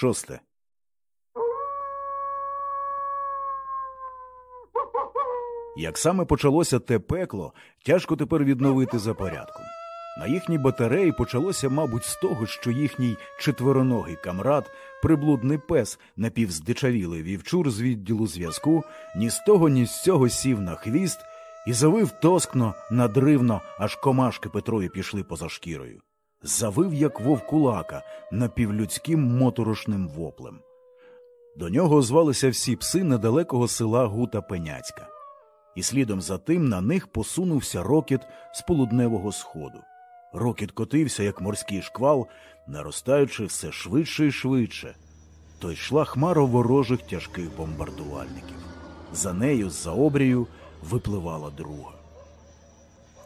Шосте. Як саме почалося те пекло, тяжко тепер відновити за порядком. На їхній батареї почалося, мабуть, з того, що їхній четвероногий камрад, приблудний пес, напівздичавілий вівчур з відділу зв'язку, ні з того, ні з цього сів на хвіст і завив тоскно, надривно, аж комашки Петрові пішли поза шкірою. Завив, як вовкулака, напівлюдським моторошним воплем. До нього звалися всі пси недалекого села Гута Пеняцька. І слідом за тим на них посунувся рокіт з полудневого сходу. Рокіт котився, як морський шквал, наростаючи все швидше і швидше. То йшла хмара ворожих тяжких бомбардувальників. За нею, за обрію, випливала друга.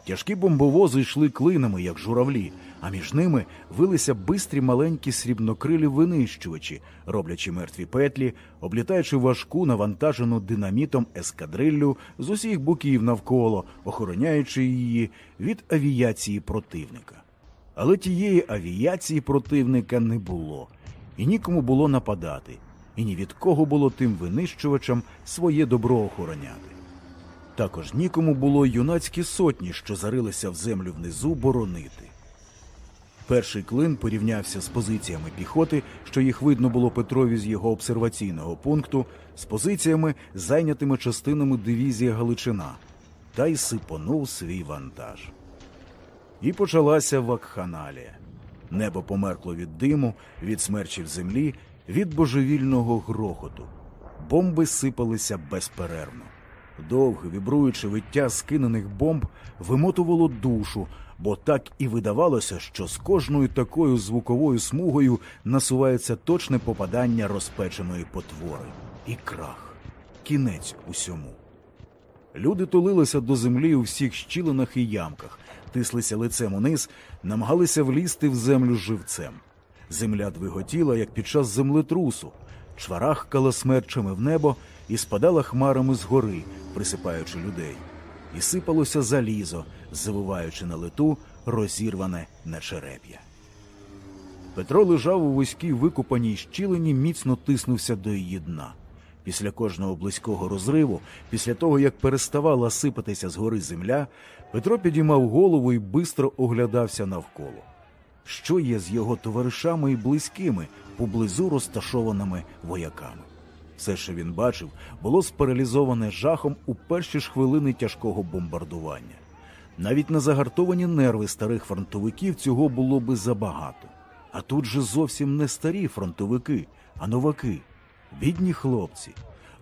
Тяжкі бомбовози йшли клинами, як журавлі, а між ними вилися бистрі маленькі срібнокрилі винищувачі, роблячи мертві петлі, облітаючи важку, навантажену динамітом ескадриллю з усіх боків навколо, охороняючи її від авіації противника. Але тієї авіації противника не було, і нікому було нападати, і ні від кого було тим винищувачам своє добро охороняти. Також нікому було юнацькі сотні, що зарилися в землю внизу, боронити. Перший клин порівнявся з позиціями піхоти, що їх видно було Петрові з його обсерваційного пункту, з позиціями, зайнятими частинами дивізії Галичина, та й сипонув свій вантаж. І почалася вакханалія. Небо померкло від диму, від смерчів землі, від божевільного грохоту. Бомби сипалися безперервно. Довге вібруюче виття скинених бомб вимотувало душу, бо так і видавалося, що з кожною такою звуковою смугою насувається точне попадання розпеченої потвори. І крах, кінець усьому. Люди тулилися до землі у всіх щілинах і ямках, тислися лицем униз, намагалися влізти в землю живцем. Земля двиготіла, як під час землетрусу, чварахкала смерчами в небо і спадала хмарами згори, присипаючи людей, і сипалося залізо, завиваючи на лету розірване на череп'я. Петро лежав у вузькій викопаній щілині, міцно тиснувся до її дна. Після кожного близького розриву, після того, як переставала сипатися з гори земля, Петро підіймав голову і бистро оглядався навколо. Що є з його товаришами і близькими, поблизу розташованими вояками? Все, що він бачив, було спаралізоване жахом у перші ж хвилини тяжкого бомбардування. Навіть на загартовані нерви старих фронтовиків цього було би забагато. А тут же зовсім не старі фронтовики, а новаки, бідні хлопці.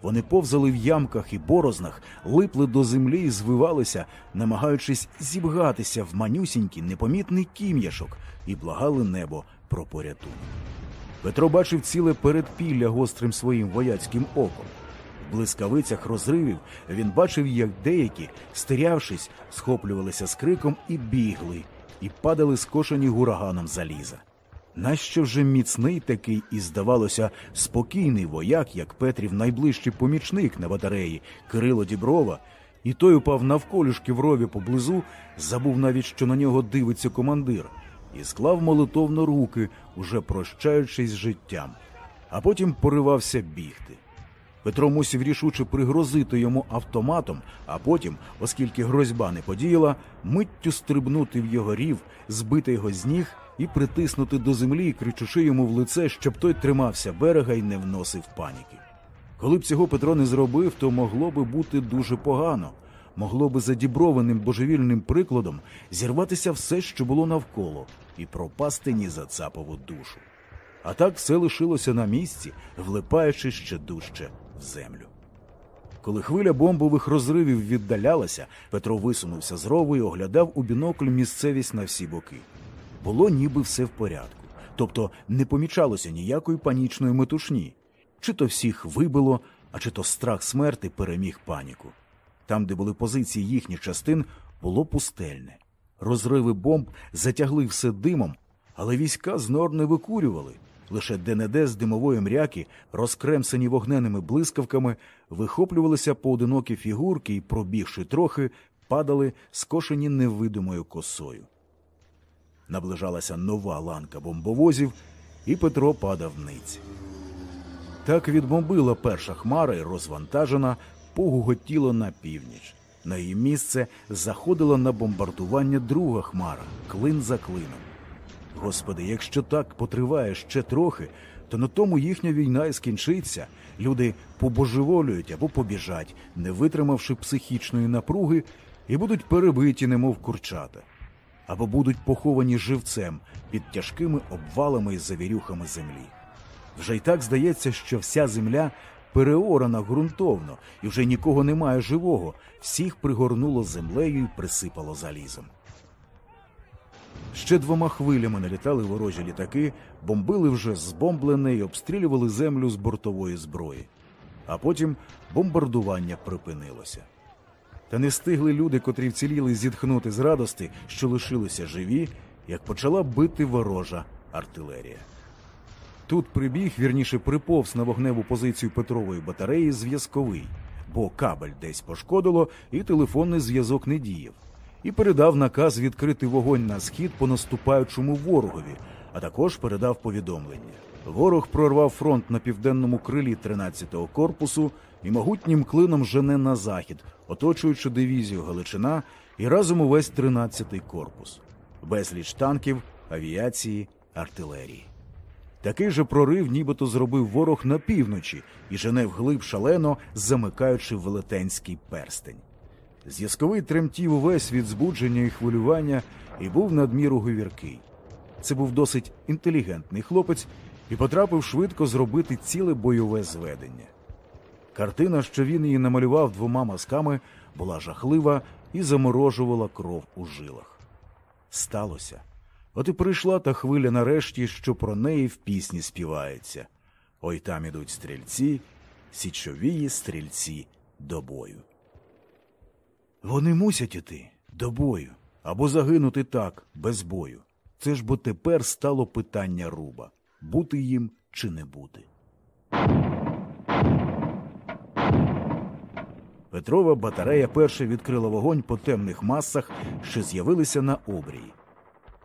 Вони повзали в ямках і борознах, липли до землі і звивалися, намагаючись зібгатися в манюсінький непомітний кім'яшок, і благали небо про порятунок. Петро бачив ціле передпілля гострим своїм вояцьким оком. В блискавицях розривів він бачив, як деякі, стерявшись, схоплювалися з криком і бігли, і падали скошені гураганом заліза. Нащо вже міцний такий і, здавалося, спокійний вояк, як Петрів найближчий помічник на батареї Кирило Діброва, і той упав навколішки в рові поблизу, забув навіть, що на нього дивиться командир, і склав молитовно руки, уже прощаючись з життям, а потім поривався бігти. Петро мусів рішуче пригрозити йому автоматом, а потім, оскільки грозьба не подіяла, миттю стрибнути в його рів, збити його з ніг і притиснути до землі, кричучи йому в лице, щоб той тримався берега і не вносив паніки. Коли б цього Петро не зробив, то могло би бути дуже погано, могло би за діброваним божевільним прикладом зірватися все, що було навколо, і пропасти ні за цапову душу. А так все лишилося на місці, влипаючи ще дужче в землю. Коли хвиля бомбових розривів віддалялася, Петро висунувся з рову і оглядав у бінокль місцевість на всі боки. Було ніби все в порядку, тобто не помічалося ніякої панічної метушні. Чи то всіх вибило, а чи то страх смерти переміг паніку. Там, де були позиції їхніх частин, було пустельне. Розриви бомб затягли все димом, але війська з нор не викурювали. Лише де-не-де з димової мряки, розкремсені вогненими блискавками, вихоплювалися поодинокі фігурки і, пробігши трохи, падали, скошені невидимою косою. Наближалася нова ланка бомбовозів, і Петро падав ниць. Так відмобила перша хмара і розвантажена, погуготіла на північ. На її місце заходила на бомбардування друга хмара, клин за клином. Господи, якщо так потриває ще трохи, то на тому їхня війна і скінчиться. Люди побожеволюють або побіжать, не витримавши психічної напруги, і будуть перебиті, немов курчата, або будуть поховані живцем під тяжкими обвалами і завірюхами землі. Вже й так здається, що вся земля переорана ґрунтовно, і вже нікого немає живого, всіх пригорнуло землею і присипало залізом. Ще двома хвилями налітали ворожі літаки, бомбили вже збомблене і обстрілювали землю з бортової зброї. А потім бомбардування припинилося. Та не встигли люди, котрі вціліли зітхнути з радости, що лишилися живі, як почала бити ворожа артилерія. Тут прибіг, вірніше приповз на вогневу позицію Петрової батареї зв'язковий, бо кабель десь пошкодило і телефонний зв'язок не діяв, і передав наказ відкрити вогонь на схід по наступаючому ворогові, а також передав повідомлення. Ворог прорвав фронт на південному крилі 13-го корпусу і могутнім клином жене на захід, оточуючи дивізію Галичина і разом увесь 13-й корпус, безліч танків, авіації, артилерії. Такий же прорив нібито зробив ворог на півночі і жене вглиб шалено, замикаючи велетенський перстень. Зв'язковий тремтів увесь від збудження і хвилювання і був надміру говіркий. Це був досить інтелігентний хлопець і потрапив швидко зробити ціле бойове зведення. Картина, що він її намалював двома мазками, була жахлива і заморожувала кров у жилах. Сталося. От і прийшла та хвиля нарешті, що про неї в пісні співається. Ой там ідуть стрільці, січовії стрільці до бою. Вони мусять іти до бою або загинути так, без бою. Це ж бо тепер стало питання руба бути їм чи не бути. Петрова батарея перша відкрила вогонь по темних масах, що з'явилися на обрії.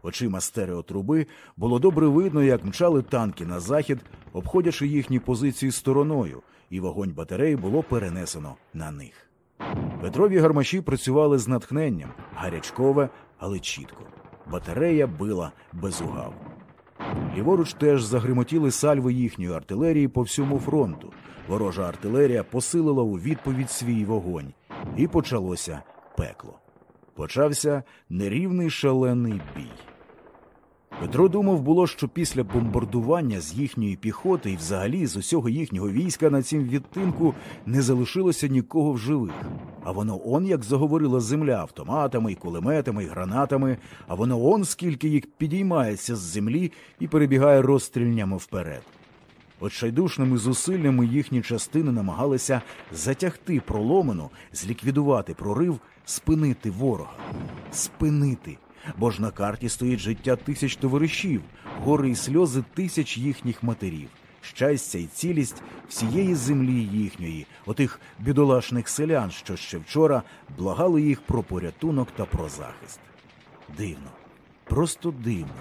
Очима стереотруби було добре видно, як мчали танки на захід, обходячи їхні позиції стороною, і вогонь батареї було перенесено на них. Петрові гармаші працювали з натхненням, гарячкове, але чітко. Батарея била без угав. Ліворуч теж загримотіли сальви їхньої артилерії по всьому фронту. Ворожа артилерія посилила у відповідь свій вогонь, і почалося пекло. Почався нерівний шалений бій. Петро думав було, що після бомбардування з їхньої піхоти і взагалі з усього їхнього війська на цім відтинку не залишилося нікого в живих. А воно он як заговорила земля автоматами, і кулеметами, і гранатами, а воно он скільки їх підіймається з землі і перебігає розстрільнями вперед. Отчайдушними зусиллями їхні частини намагалися затягти проломину, зліквідувати прорив, спинити ворога, спинити. Бо ж на карті стоїть життя тисяч товаришів, гори й сльози тисяч їхніх матерів, щастя й цілість всієї землі їхньої, отих бідолашних селян, що ще вчора благали їх про порятунок та про захист. Дивно, просто дивно.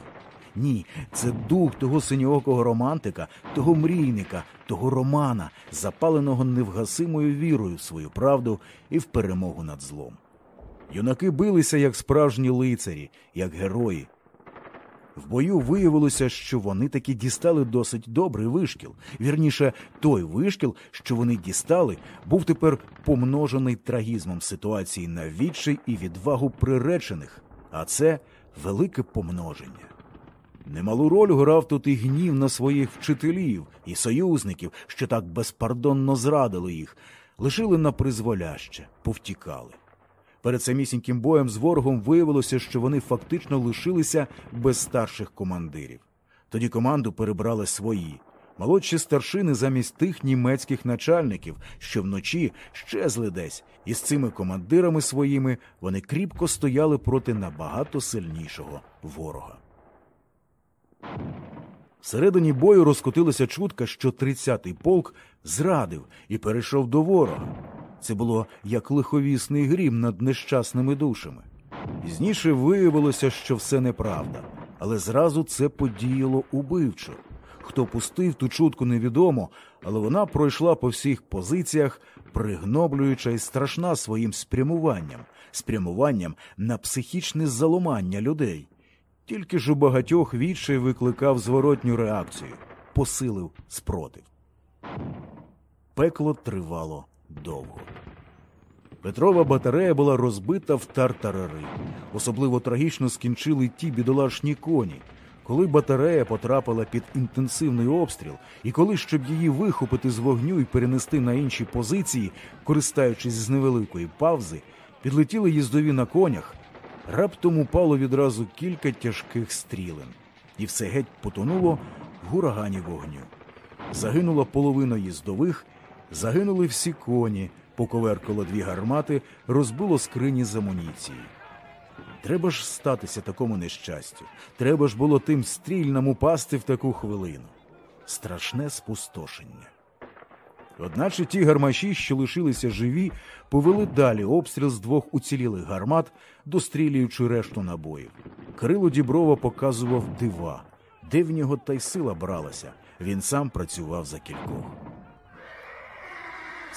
Ні, це дух того синьоокого романтика, того мрійника, того романа, запаленого невгасимою вірою в свою правду і в перемогу над злом. Юнаки билися як справжні лицарі, як герої. В бою виявилося, що вони таки дістали досить добрий вишкіл. Вірніше, той вишкіл, що вони дістали, був тепер помножений трагізмом ситуації на відчай і відвагу приречених, а це велике помноження. Немалу роль грав тут і гнів на своїх вчителів і союзників, що так безпардонно зрадили їх, лишили на призволяще, повтікали. Перед самісіньким боєм з ворогом виявилося, що вони фактично лишилися без старших командирів. Тоді команду перебрали свої. Молодші старшини замість тих німецьких начальників, що вночі щезли десь, і з цими командирами своїми вони кріпко стояли проти набагато сильнішого ворога. Всередині бою розкотилася чутка, що 30-й полк зрадив і перейшов до ворога. Це було як лиховісний грім над нещасними душами. Пізніше виявилося, що все неправда, але зразу це подіяло убивчо. Хто пустив ту чутку, невідомо, але вона пройшла по всіх позиціях, пригноблююча і страшна своїм спрямуванням, спрямуванням на психічне заломання людей. Тільки ж у багатьох відчай викликав зворотню реакцію, посилив спротив. Пекло тривало довго. Петрова батарея була розбита в тартарари. Особливо трагічно скінчили ті бідолашні коні. Коли батарея потрапила під інтенсивний обстріл, і коли, щоб її вихопити з вогню і перенести на інші позиції, користаючись з невеликої павзи, підлетіли їздові на конях, раптом упало відразу кілька тяжких стрілин, і все геть потонуло в урагані вогню. Загинула половина їздових, загинули всі коні, поковеркало дві гармати, розбило скрині з амуніції. Треба ж статися такому нещастю. Треба ж було тим стрільнам упасти в таку хвилину. Страшне спустошення. Одначе ті гармаші, що лишилися живі, повели далі обстріл з двох уцілілих гармат, дострілюючи решту набоїв. Крило Діброва показував дива, де в нього та й сила бралася. Він сам працював за кількох.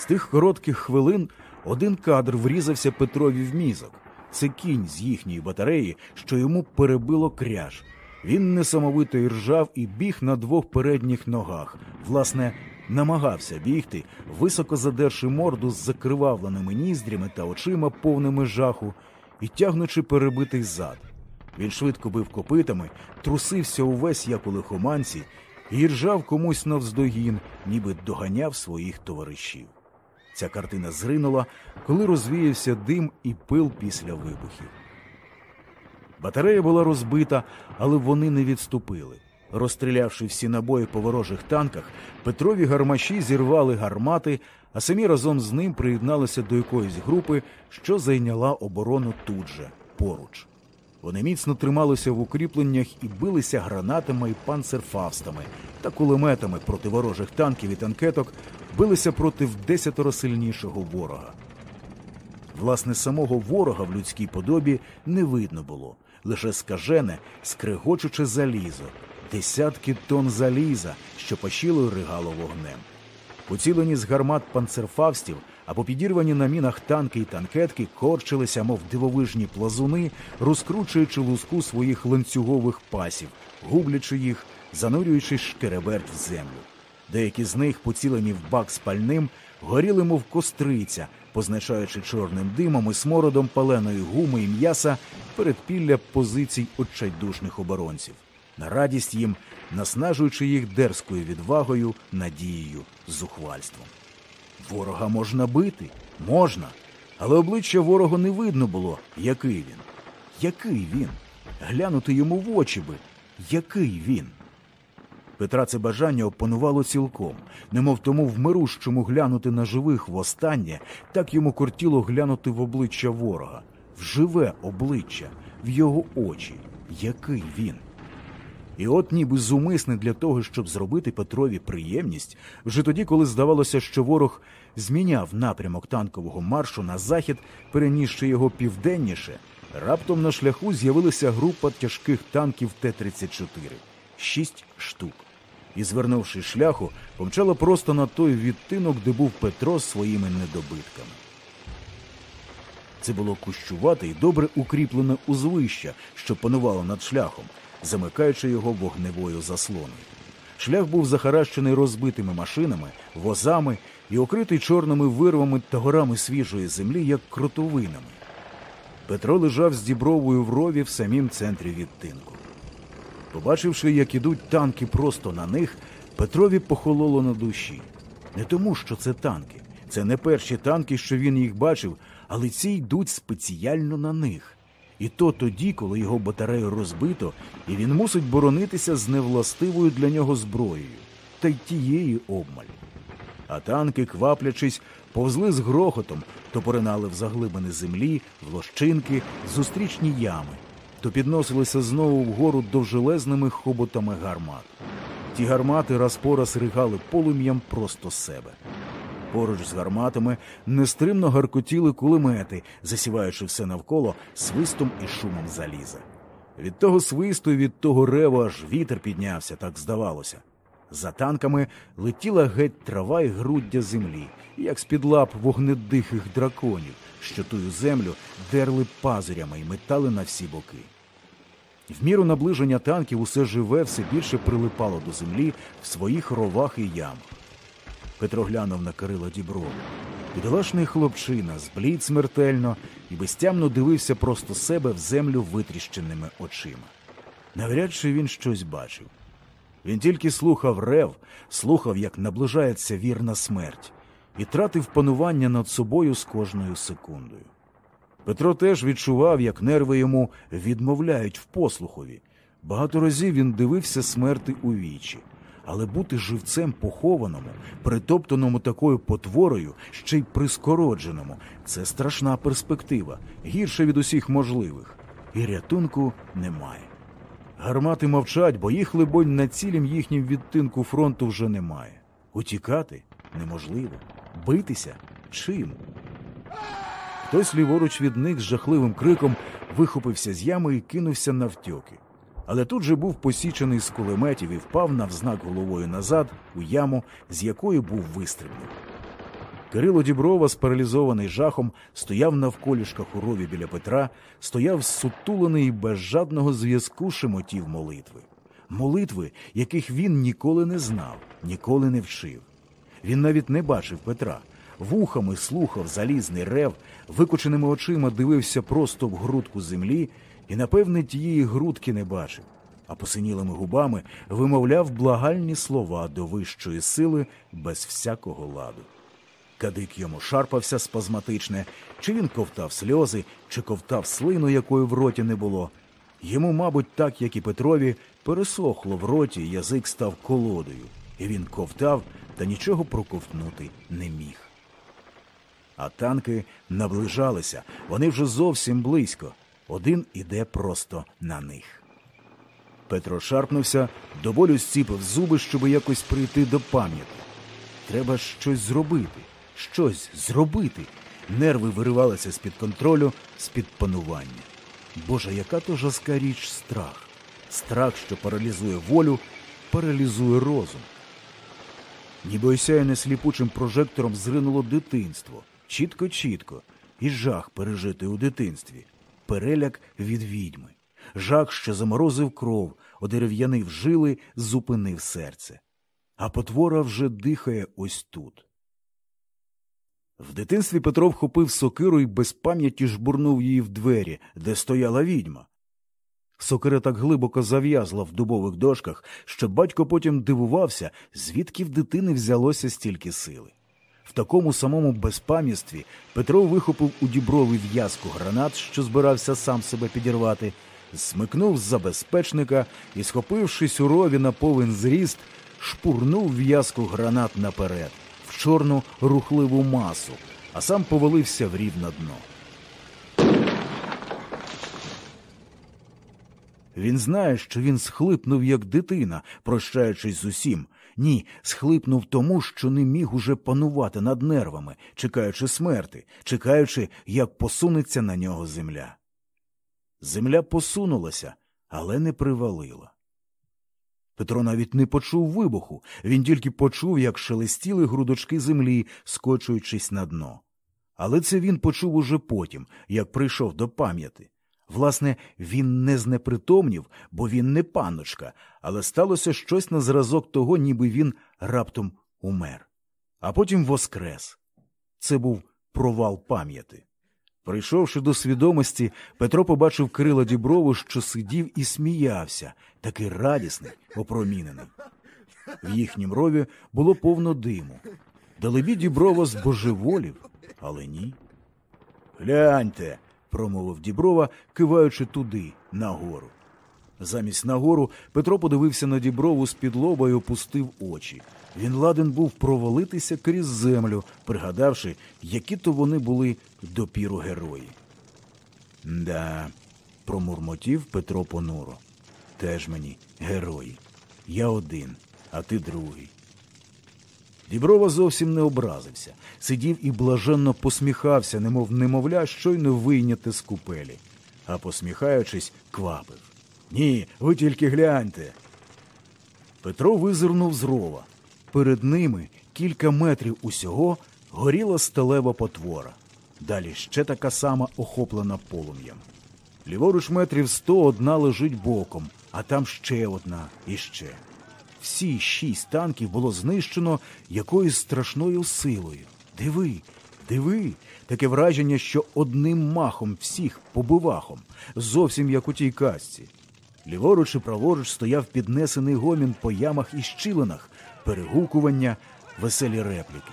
З тих коротких хвилин один кадр врізався Петрові в мізок. Це кінь з їхньої батареї, що йому перебило кряж. Він несамовито іржав і біг на двох передніх ногах. Власне, намагався бігти, високо задерши морду з закривавленими ніздрями та очима, повними жаху, і тягнучи перебитий зад. Він швидко бив копитами, трусився увесь, як у лихоманці, і ржав комусь навздогін, ніби доганяв своїх товаришів. Ця картина зринула, коли розвіявся дим і пил після вибухів. Батарея була розбита, але вони не відступили. Розстрілявши всі набої по ворожих танках, Петрові гармаші зірвали гармати, а самі разом з ним приєдналися до якоїсь групи, що зайняла оборону тут же, поруч. Вони міцно трималися в укріпленнях і билися гранатами і панцерфавстами та кулеметами проти ворожих танків і танкеток, билися проти вдесятеро сильнішого ворога. Власне, самого ворога в людській подобі не видно було, лише скажене, скрегочуче залізо, десятки тонн заліза, що пощілою ригало вогнем. Поцілені з гармат панцерфавстів або підірвані на мінах танки і танкетки корчилися, мов дивовижні плазуни, розкручуючи луску своїх ланцюгових пасів, гублячи їх, занурюючи шкереберть в землю. Деякі з них, поцілені в бак спальним, горіли, мов костриця, позначаючи чорним димом і смородом паленої гуми і м'яса передпілля позицій отчайдушних оборонців, на радість їм, наснажуючи їх дерзкою відвагою, надією, зухвальством. Ворога можна бити, можна, але обличчя ворога не видно було, який він. Який він? Глянути йому в очі би, який він. Петра це бажання опанувало цілком, немов тому в вмирущому глянути на живих востаннє, так йому кортіло глянути в обличчя ворога, в живе обличчя, в його очі. Який він? І от ніби зумисне для того, щоб зробити Петрові приємність, вже тоді, коли здавалося, що ворог зміняв напрямок танкового маршу на захід, перенісши його південніше, раптом на шляху з'явилася група тяжких танків Т-34 шість штук. І, звернувши шляху, помчала просто на той відтинок, де був Петро з своїми недобитками. Це було кущувате і добре укріплене узвище, що панувало над шляхом, замикаючи його вогневою заслоною. Шлях був захаращений розбитими машинами, возами і окритий чорними вирвами та горами свіжої землі, як кротовинами. Петро лежав з дібровою в рові в самім центрі відтинку. Побачивши, як ідуть танки просто на них, Петрові похололо на душі. Не тому, що це танки. Це не перші танки, що він їх бачив, але ці йдуть спеціально на них. І то тоді, коли його батарею розбито, і він мусить боронитися з невластивою для нього зброєю, та й тієї обмаль. А танки, кваплячись, повзли з грохотом, то поринали в заглибини землі, в лощинки, зустрічні ями, то підносилися знову вгору довжелезними хоботами гармат. Ті гармати раз по раз ригали полум'ям просто себе. Поруч з гарматами нестримно гаркотіли кулемети, засіваючи все навколо свистом і шумом заліза. Від того свисту і від того рева аж вітер піднявся, так здавалося. За танками летіла геть трава й груддя землі, як з-під лап вогнедихих драконів, що тую землю дерли пазурями й метали на всі боки. В міру наближення танків усе живе все більше прилипало до землі в своїх ровах і ямах. Петро глянув на Кирила Діброва. Бідолашний хлопчина зблід смертельно і безтямно дивився просто себе в землю витріщеними очима. Навряд чи він щось бачив. Він тільки слухав рев, слухав, як наближається вірна смерть, і тратив панування над собою з кожною секундою. Петро теж відчував, як нерви йому відмовляють в послухові. Багато разів він дивився смерти у вічі, але бути живцем похованому, притоптаному такою потворою, ще й прискородженому це страшна перспектива, гірша від усіх можливих, і рятунку немає. Гармати мовчать, бо їх, либонь, на цілім їхнім відтинку фронту вже немає. Утікати неможливо, битися чим? Хтось ліворуч від них з жахливим криком вихопився з ями і кинувся навтьоки. Але тут же був посічений з кулеметів і впав навзнак головою назад у яму, з якої був вистрибнув. Кирило Діброва, спаралізований жахом, стояв навколішках у рові біля Петра, стояв сутулений і без жадного зв'язку шемотів молитви. Молитви, яких він ніколи не знав, ніколи не вчив. Він навіть не бачив Петра. Вухами слухав залізний рев, викоченими очима дивився просто в грудку землі і, напевне, тієї грудки не бачив, а посинілими губами вимовляв благальні слова до вищої сили без всякого ладу. Кадик йому шарпався спазматичне, чи він ковтав сльози, чи ковтав слину, якої в роті не було. Йому, мабуть, так, як і Петрові, пересохло в роті, язик став колодою, і він ковтав та нічого проковтнути не міг. А танки наближалися, вони вже зовсім близько. Один іде просто на них. Петро шарпнувся, до болю зціпив зуби, щоб якось прийти до пам'яті. Треба щось зробити, щось зробити. Нерви виривалися з-під контролю, з-під панування. Боже, яка то жаска річ страх. Страх, що паралізує волю, паралізує розум. Ніби осяяне сліпучим прожектором зринуло дитинство. Чітко, чітко, і жах пережитий у дитинстві, переляк від відьми, жах, що заморозив кров, одерев'янив жили, зупинив серце. А потвора вже дихає ось тут. В дитинстві Петро вхопив сокиру і без пам'яті жбурнув її в двері, де стояла відьма. Сокира так глибоко зав'язла в дубових дошках, що батько потім дивувався, звідки в дитини взялося стільки сили. В такому самому безпам'ятстві Петро вихопив у дібровий в'язку гранат, що збирався сам себе підірвати, смикнув з забезпечника і, схопившись у рові на повен зріст, шпурнув в'язку гранат наперед, в чорну рухливу масу, а сам повалився в рівне дно. Він знає, що він схлипнув, як дитина, прощаючись з усім. Ні, схлипнув тому, що не міг уже панувати над нервами, чекаючи смерти, чекаючи, як посунеться на нього земля. Земля посунулася, але не привалила. Петро навіть не почув вибуху, він тільки почув, як шелестіли грудочки землі, скочуючись на дно. Але це він почув уже потім, як прийшов до пам'яті. Власне, він не знепритомнів, бо він не панночка, але сталося щось на зразок того, ніби він раптом умер. А потім воскрес. Це був провал пам'яті. Прийшовши до свідомості, Петро побачив Кирила Діброву, що сидів і сміявся, такий радісний, опромінений. В їхнім рові було повно диму. Далебі Діброва збожеволів, але ні. Гляньте промовив Діброва, киваючи туди, нагору. Замість нагору Петро подивився на Діброву з під лоба і опустив очі. Він ладен був провалитися крізь землю, пригадавши, які то вони були допіру герої. Да, промурмотів Петро понуро. Теж мені герої. Я один, а ти другий. Діброва зовсім не образився, сидів і блаженно посміхався, немов немовля, щойно вийняти з купелі, а посміхаючись, квапив. Ні, ви тільки гляньте. Петро визирнув з рова. Перед ними кілька метрів усього горіла сталева потвора. Далі ще така сама охоплена полум'ям. Ліворуч метрів сто одна лежить боком, а там ще одна і ще. Всі шість танків було знищено якоюсь страшною силою. Диви, диви, таке враження, що одним махом всіх побивахом, зовсім як у тій казці. Ліворуч і праворуч стояв піднесений гомін по ямах і щілинах, перегукування, веселі репліки.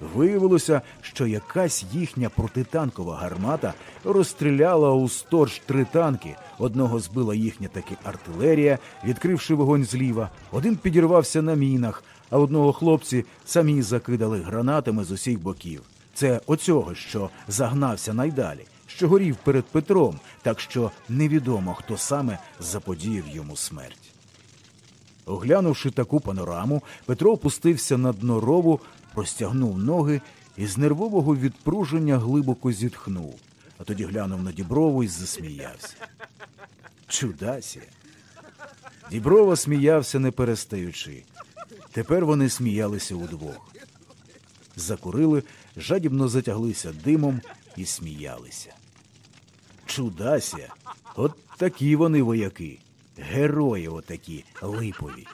Виявилося, що якась їхня протитанкова гармата розстріляла у сторож три танки. Одного збила їхня таки артилерія, відкривши вогонь зліва. Один підірвався на мінах, а одного хлопці самі закидали гранатами з усіх боків. Це оцього, що загнався найдалі, що горів перед Петром, так що невідомо, хто саме заподіяв йому смерть. Оглянувши таку панораму, Петро опустився на дно рову, простягнув ноги і з нервового відпруження глибоко зітхнув, а тоді глянув на Діброву і засміявся. Чудасі. Діброва сміявся, не перестаючи. Тепер вони сміялися удвох. Закурили, жадібно затяглися димом і сміялися. Чудася, от такі вони вояки, герої отакі липові.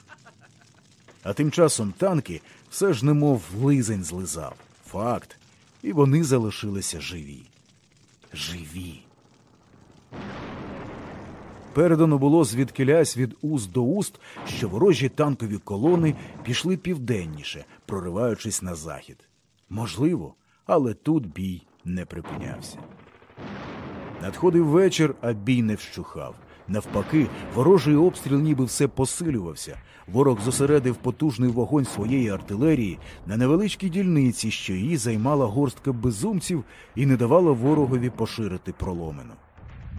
А тим часом танки все ж немов лизень злизав. Факт. І вони залишилися живі. Живі. Передано було звідкилясь від уст до уст, що ворожі танкові колони пішли південніше, прориваючись на захід. Можливо, але тут бій не припинявся. Надходив вечір, а бій не вщухав. Навпаки, ворожий обстріл ніби все посилювався. Ворог зосередив потужний вогонь своєї артилерії на невеличкій дільниці, що її займала горстка безумців і не давала ворогові поширити проломину.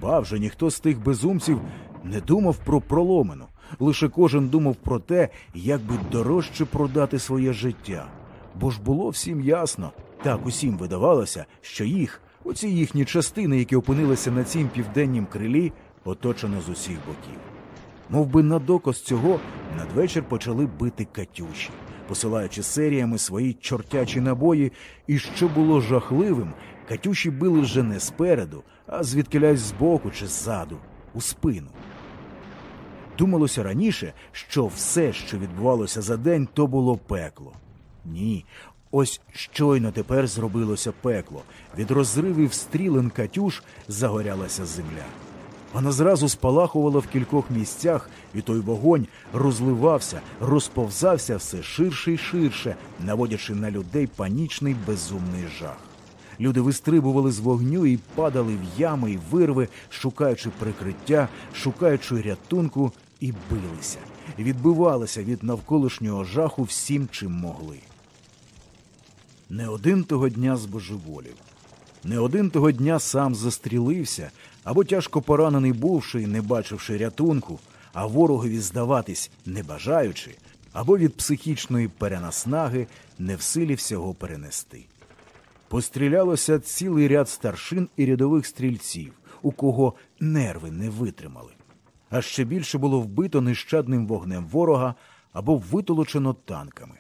Ба вже ніхто з тих безумців не думав про проломину. Лише кожен думав про те, як би дорожче продати своє життя. Бо ж було всім ясно, так усім видавалося, що їх, оці їхні частини, які опинилися на цім південнім крилі, оточено з усіх боків. Мов би на доказ цього надвечір почали бити катюші, посилаючи серіями свої чортячі набої, і що було жахливим, катюші били вже не спереду, а звідкилясь збоку чи ззаду, у спину. Думалося раніше, що все, що відбувалося за день, то було пекло. Ні, ось щойно тепер зробилося пекло. Від розривів стрілен Катюш загорялася земля. Вона зразу спалахувала в кількох місцях, і той вогонь розливався, розповзався все ширше і ширше, наводячи на людей панічний безумний жах. Люди вистрибували з вогню і падали в ями і вирви, шукаючи прикриття, шукаючи рятунку, і билися, відбивалися від навколишнього жаху всім, чим могли. Не один того дня збожеволів, не один того дня сам застрілився, або тяжко поранений бувши, не бачивши рятунку, а ворогові здаватись не бажаючи, або від психічної перенаснаги не в силі всього перенести. Пострілялося цілий ряд старшин і рядових стрільців, у кого нерви не витримали. А ще більше було вбито нещадним вогнем ворога або витолочено танками.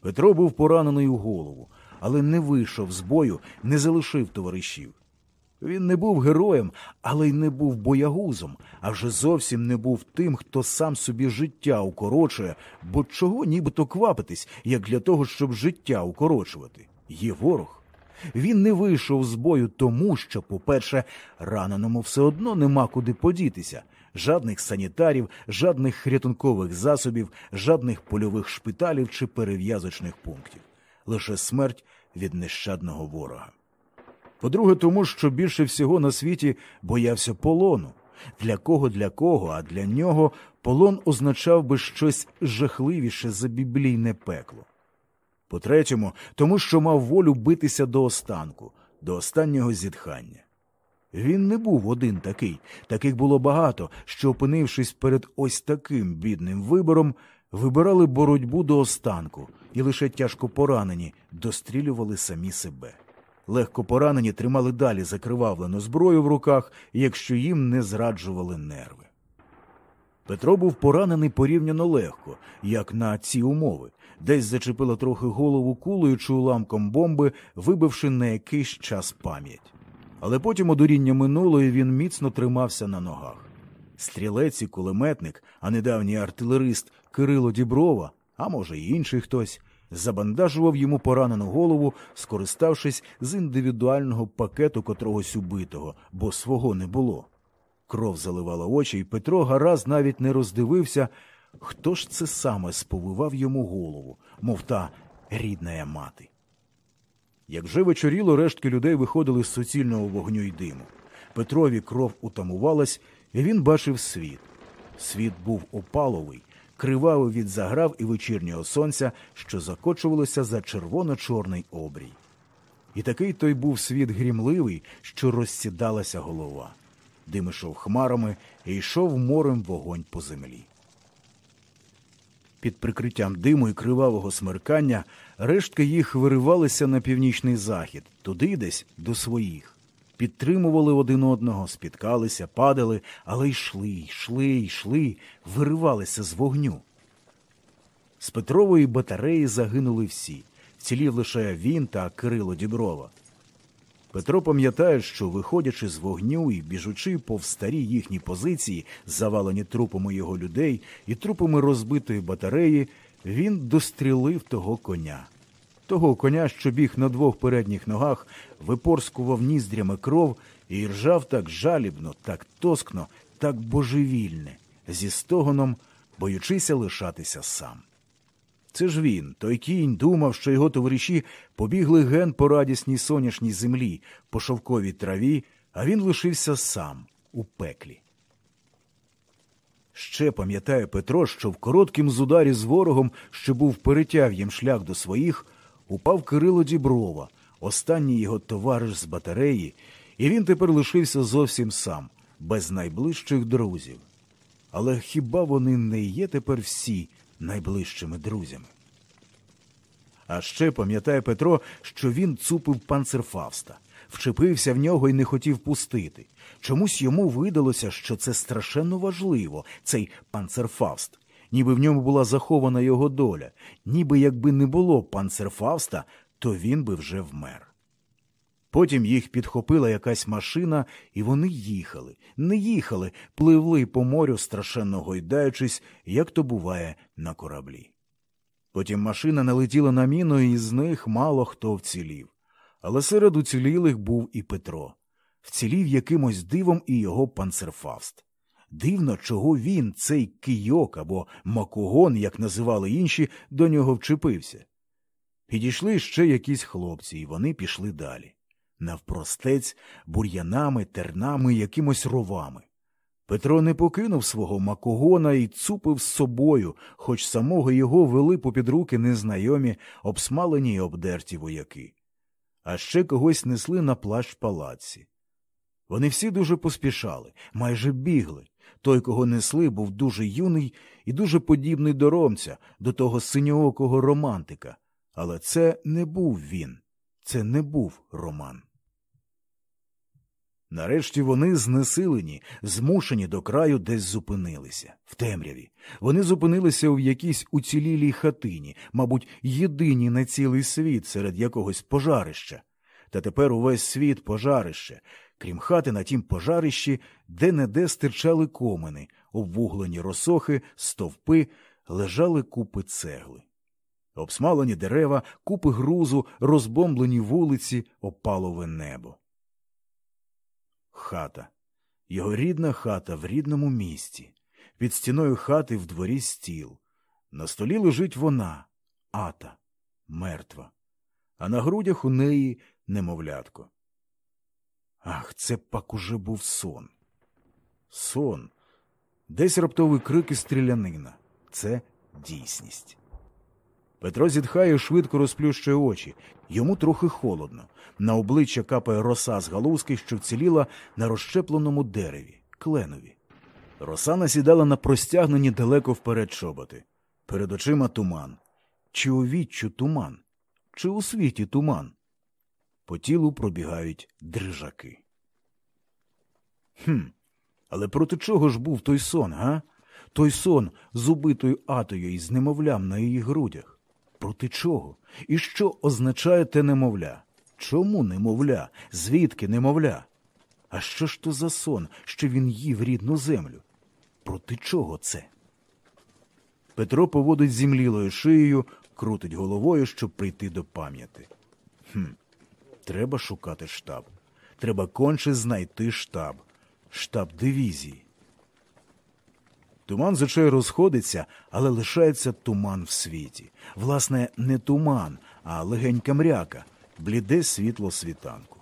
Петро був поранений у голову, але не вийшов з бою, не залишив товаришів. Він не був героєм, але й не був боягузом, а вже зовсім не був тим, хто сам собі життя укорочує, бо чого нібито квапитись, як для того, щоб життя укорочувати. Є ворог. Він не вийшов з бою тому, що, по-перше, раненому все одно нема куди подітися. Жадних санітарів, жадних рятункових засобів, жадних польових шпиталів чи перев'язочних пунктів. Лише смерть від нещадного ворога. По-друге, тому що більше всього на світі боявся полону. Для кого, для кого, а для нього полон означав би щось жахливіше за біблійне пекло. По третьому, тому що мав волю битися до останку, до останнього зітхання. Він не був один такий, таких було багато, що, опинившись перед ось таким бідним вибором, вибирали боротьбу до останку і лише тяжко поранені дострілювали самі себе. Легко поранені тримали далі закривавлену зброю в руках, якщо їм не зраджували нерви. Петро був поранений порівняно легко, як на ці умови, десь зачепила трохи голову кулою чи уламком бомби, вибивши на якийсь час пам'ять. Але потім одуріння минуло, і він міцно тримався на ногах. Стрілець і кулеметник, а недавній артилерист Кирило Діброва, а може й інший хтось, забандажував йому поранену голову, скориставшись з індивідуального пакету котрогось убитого, бо свого не було. Кров заливала очі, і Петро гаразд навіть не роздивився, хто ж це саме сповивав йому голову, мов та рідна мати. Як вже вечоріло, рештки людей виходили з суцільного вогню й диму. Петрові кров утамувалась, і він бачив світ. Світ був опаловий, кривавий від заграв і вечірнього сонця, що закочувалося за червоно-чорний обрій. І такий той був світ грімливий, що розсідалася голова. Дим ішов хмарами і йшов морем вогонь по землі. Під прикриттям диму і кривавого смеркання рештки їх виривалися на північний захід, туди десь до своїх. Підтримували один одного, спіткалися, падали, але йшли, йшли, йшли, виривалися з вогню. З Петрової батареї загинули всі, вцілів лише він та Кирило Діброва. Петро пам'ятає, що, виходячи з вогню і біжучи повз старі їхні позиції, завалені трупами його людей і трупами розбитої батареї, він дострілив того коня. Того коня, що біг на двох передніх ногах, випорскував ніздрями кров і ржав так жалібно, так тоскно, так божевільне, зі стогоном, боючися лишатися сам. Це ж він, той кінь, думав, що його товариші побігли ген по радісній сонячній землі, по шовковій траві, а він лишився сам у пеклі. Ще пам'ятає Петро, що в короткім зударі з ворогом, що був перетяв їм шлях до своїх, упав Кирило Діброва, останній його товариш з батареї, і він тепер лишився зовсім сам, без найближчих друзів. Але хіба вони не є тепер всі найближчими друзями? А ще пам'ятає Петро, що він цупив панцерфавста, вчепився в нього і не хотів пустити. Чомусь йому видалося, що це страшенно важливо, цей панцерфавст. Ніби в ньому була захована його доля, ніби якби не було панцерфавста, то він би вже вмер. Потім їх підхопила якась машина, і вони їхали, не їхали, пливли по морю, страшенно гойдаючись, як то буває на кораблі. Потім машина налетіла на міну, і з них мало хто вцілів. Але серед уцілілих був і Петро. Вцілів якимось дивом і його панцерфавст. Дивно, чого він, цей кийок або макогон, як називали інші, до нього вчепився. Підійшли ще якісь хлопці, і вони пішли далі. Навпростець, бур'янами, тернами, якимось ровами. Петро не покинув свого макогона і цупив з собою, хоч самого його вели попід руки незнайомі, обсмалені й обдерті вояки. А ще когось несли на плащ палаці. Вони всі дуже поспішали, майже бігли. Той, кого несли, був дуже юний і дуже подібний до ромця, до того синьоокого романтика. Але це не був він, це не був Роман. Нарешті вони знесилені, змушені до краю десь зупинилися, в темряві. Вони зупинилися у якійсь уцілілій хатині, мабуть, єдині на цілий світ серед якогось пожарища. Та тепер увесь світ пожарище, крім хати на тім пожарищі, де не де стирчали комини, обвуглені росохи, стовпи, лежали купи цегли. Обсмалені дерева, купи грузу, розбомблені вулиці, опалове небо. Хата. Його рідна хата в рідному місті. Під стіною хати в дворі стіл. На столі лежить вона, ата, мертва, а на грудях у неї немовлятко. Ах, це пак уже був сон. Сон. Десь раптовий крик і стрілянина. Це дійсність. Петро зітхає, швидко розплющує очі. Йому трохи холодно. На обличчя капає роса з галузки, що вціліла на розщепленому дереві, кленові. Роса насідала на простягнені далеко вперед чоботи. Перед очима туман. Чи у віччю туман, чи у світі туман. По тілу пробігають дрижаки. Хм, але проти чого ж був той сон, га? той сон з убитою атою і з немовлям на її грудях. Проти чого? І що означає те немовля? Чому немовля? Звідки немовля? А що ж то за сон, що він їв рідну землю? Проти чого це? Петро поводить зімлілою шиєю, крутить головою, щоб прийти до пам'яті. Хм, треба шукати штаб. Треба конче знайти штаб. Штаб дивізії. Туман з очей розходиться, але лишається туман в світі. Власне, не туман, а легенька мряка, бліде світло світанку.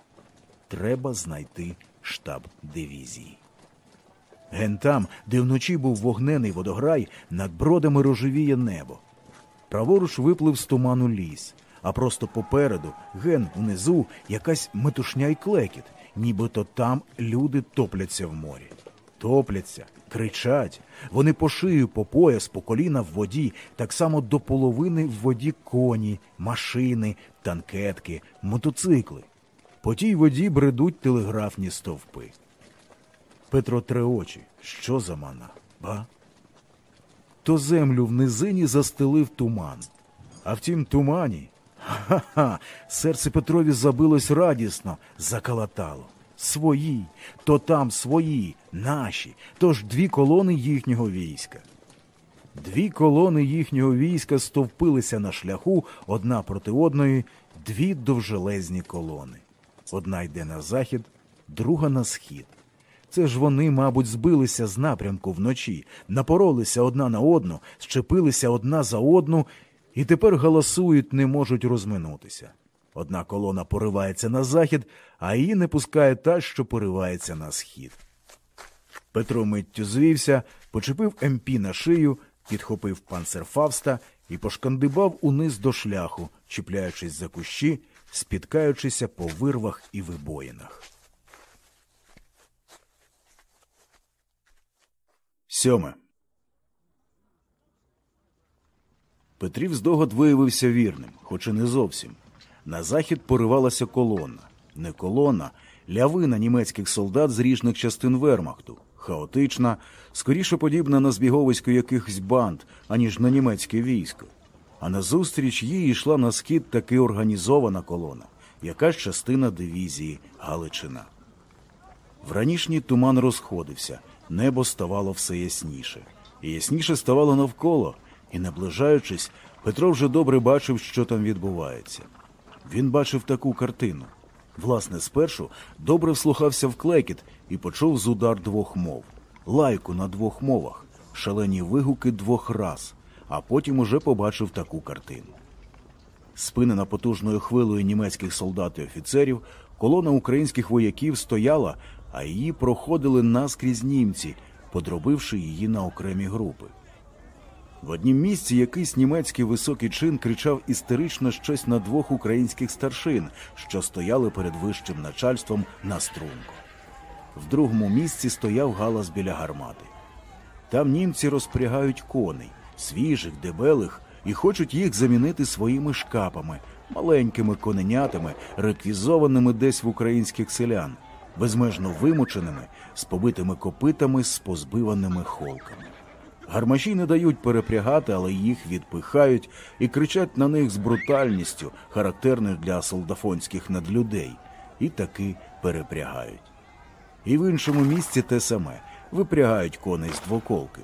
Треба знайти штаб дивізії. Ген там, де вночі був вогнений водограй, над бродами рожевіє небо. Праворуч виплив з туману ліс, а просто попереду, ген внизу, якась метушня й клекіт, нібито там люди топляться в морі. Топляться, кричать. Вони по шию, по пояс, по коліна в воді, так само до половини в воді коні, машини, танкетки, мотоцикли. По тій воді бредуть телеграфні стовпи. Петро тре очі. Що за мана? Ба? То землю в низині застелив туман. А в тім тумані. Ха-ха! Серце Петрові забилось радісно, закалатало. Свої, то там свої, наші, тож дві колони їхнього війська. Дві колони їхнього війська стовпилися на шляху одна проти одної, дві довжелезні колони. Одна йде на захід, друга на схід. Це ж вони, мабуть, збилися з напрямку вночі, напоролися одна на одну, щепилися одна за одну і тепер галасують, не можуть розминутися. Одна колона поривається на захід, а її не пускає та, що поривається на схід. Петро миттю звівся, почепив МП на шию, підхопив панцерфавста і пошкандибав униз до шляху, чіпляючись за кущі, спіткаючися по вирвах і вибоїнах. Сьоме. Петрів здогад виявився вірним, хоч і не зовсім. На захід поривалася колона. Не колона, лявина німецьких солдат з ріжних частин Вермахту. Хаотична, скоріше подібна на збіговисько якихось банд, аніж на німецьке військо. А назустріч їй йшла на схід таки організована колона, якась частина дивізії Галичина. Вранішній туман розходився, небо ставало все ясніше. І ясніше ставало навколо, і, наближаючись, Петро вже добре бачив, що там відбувається. Він бачив таку картину. Власне, спершу добре вслухався в клекіт і почув з удар двох мов, лайку на двох мовах, шалені вигуки двох раз, а потім уже побачив таку картину. Спинена потужною хвилею німецьких солдат і офіцерів, колона українських вояків стояла, а її проходили наскрізь німці, подробивши її на окремі групи. В однім місці якийсь німецький високий чин кричав істерично щось на двох українських старшин, що стояли перед вищим начальством на струнку. В другому місці стояв галас біля гармати. Там німці розпрягають коней, свіжих, дебелих, і хочуть їх замінити своїми шкапами, маленькими коненятами, реквізованими десь в українських селян, безмежно вимученими, з побитими копитами, з позбиваними холками. Гармаші не дають перепрягати, але їх відпихають і кричать на них з брутальністю, характерною для солдафонських надлюдей, і таки перепрягають. І в іншому місці те саме випрягають коней з двоколки.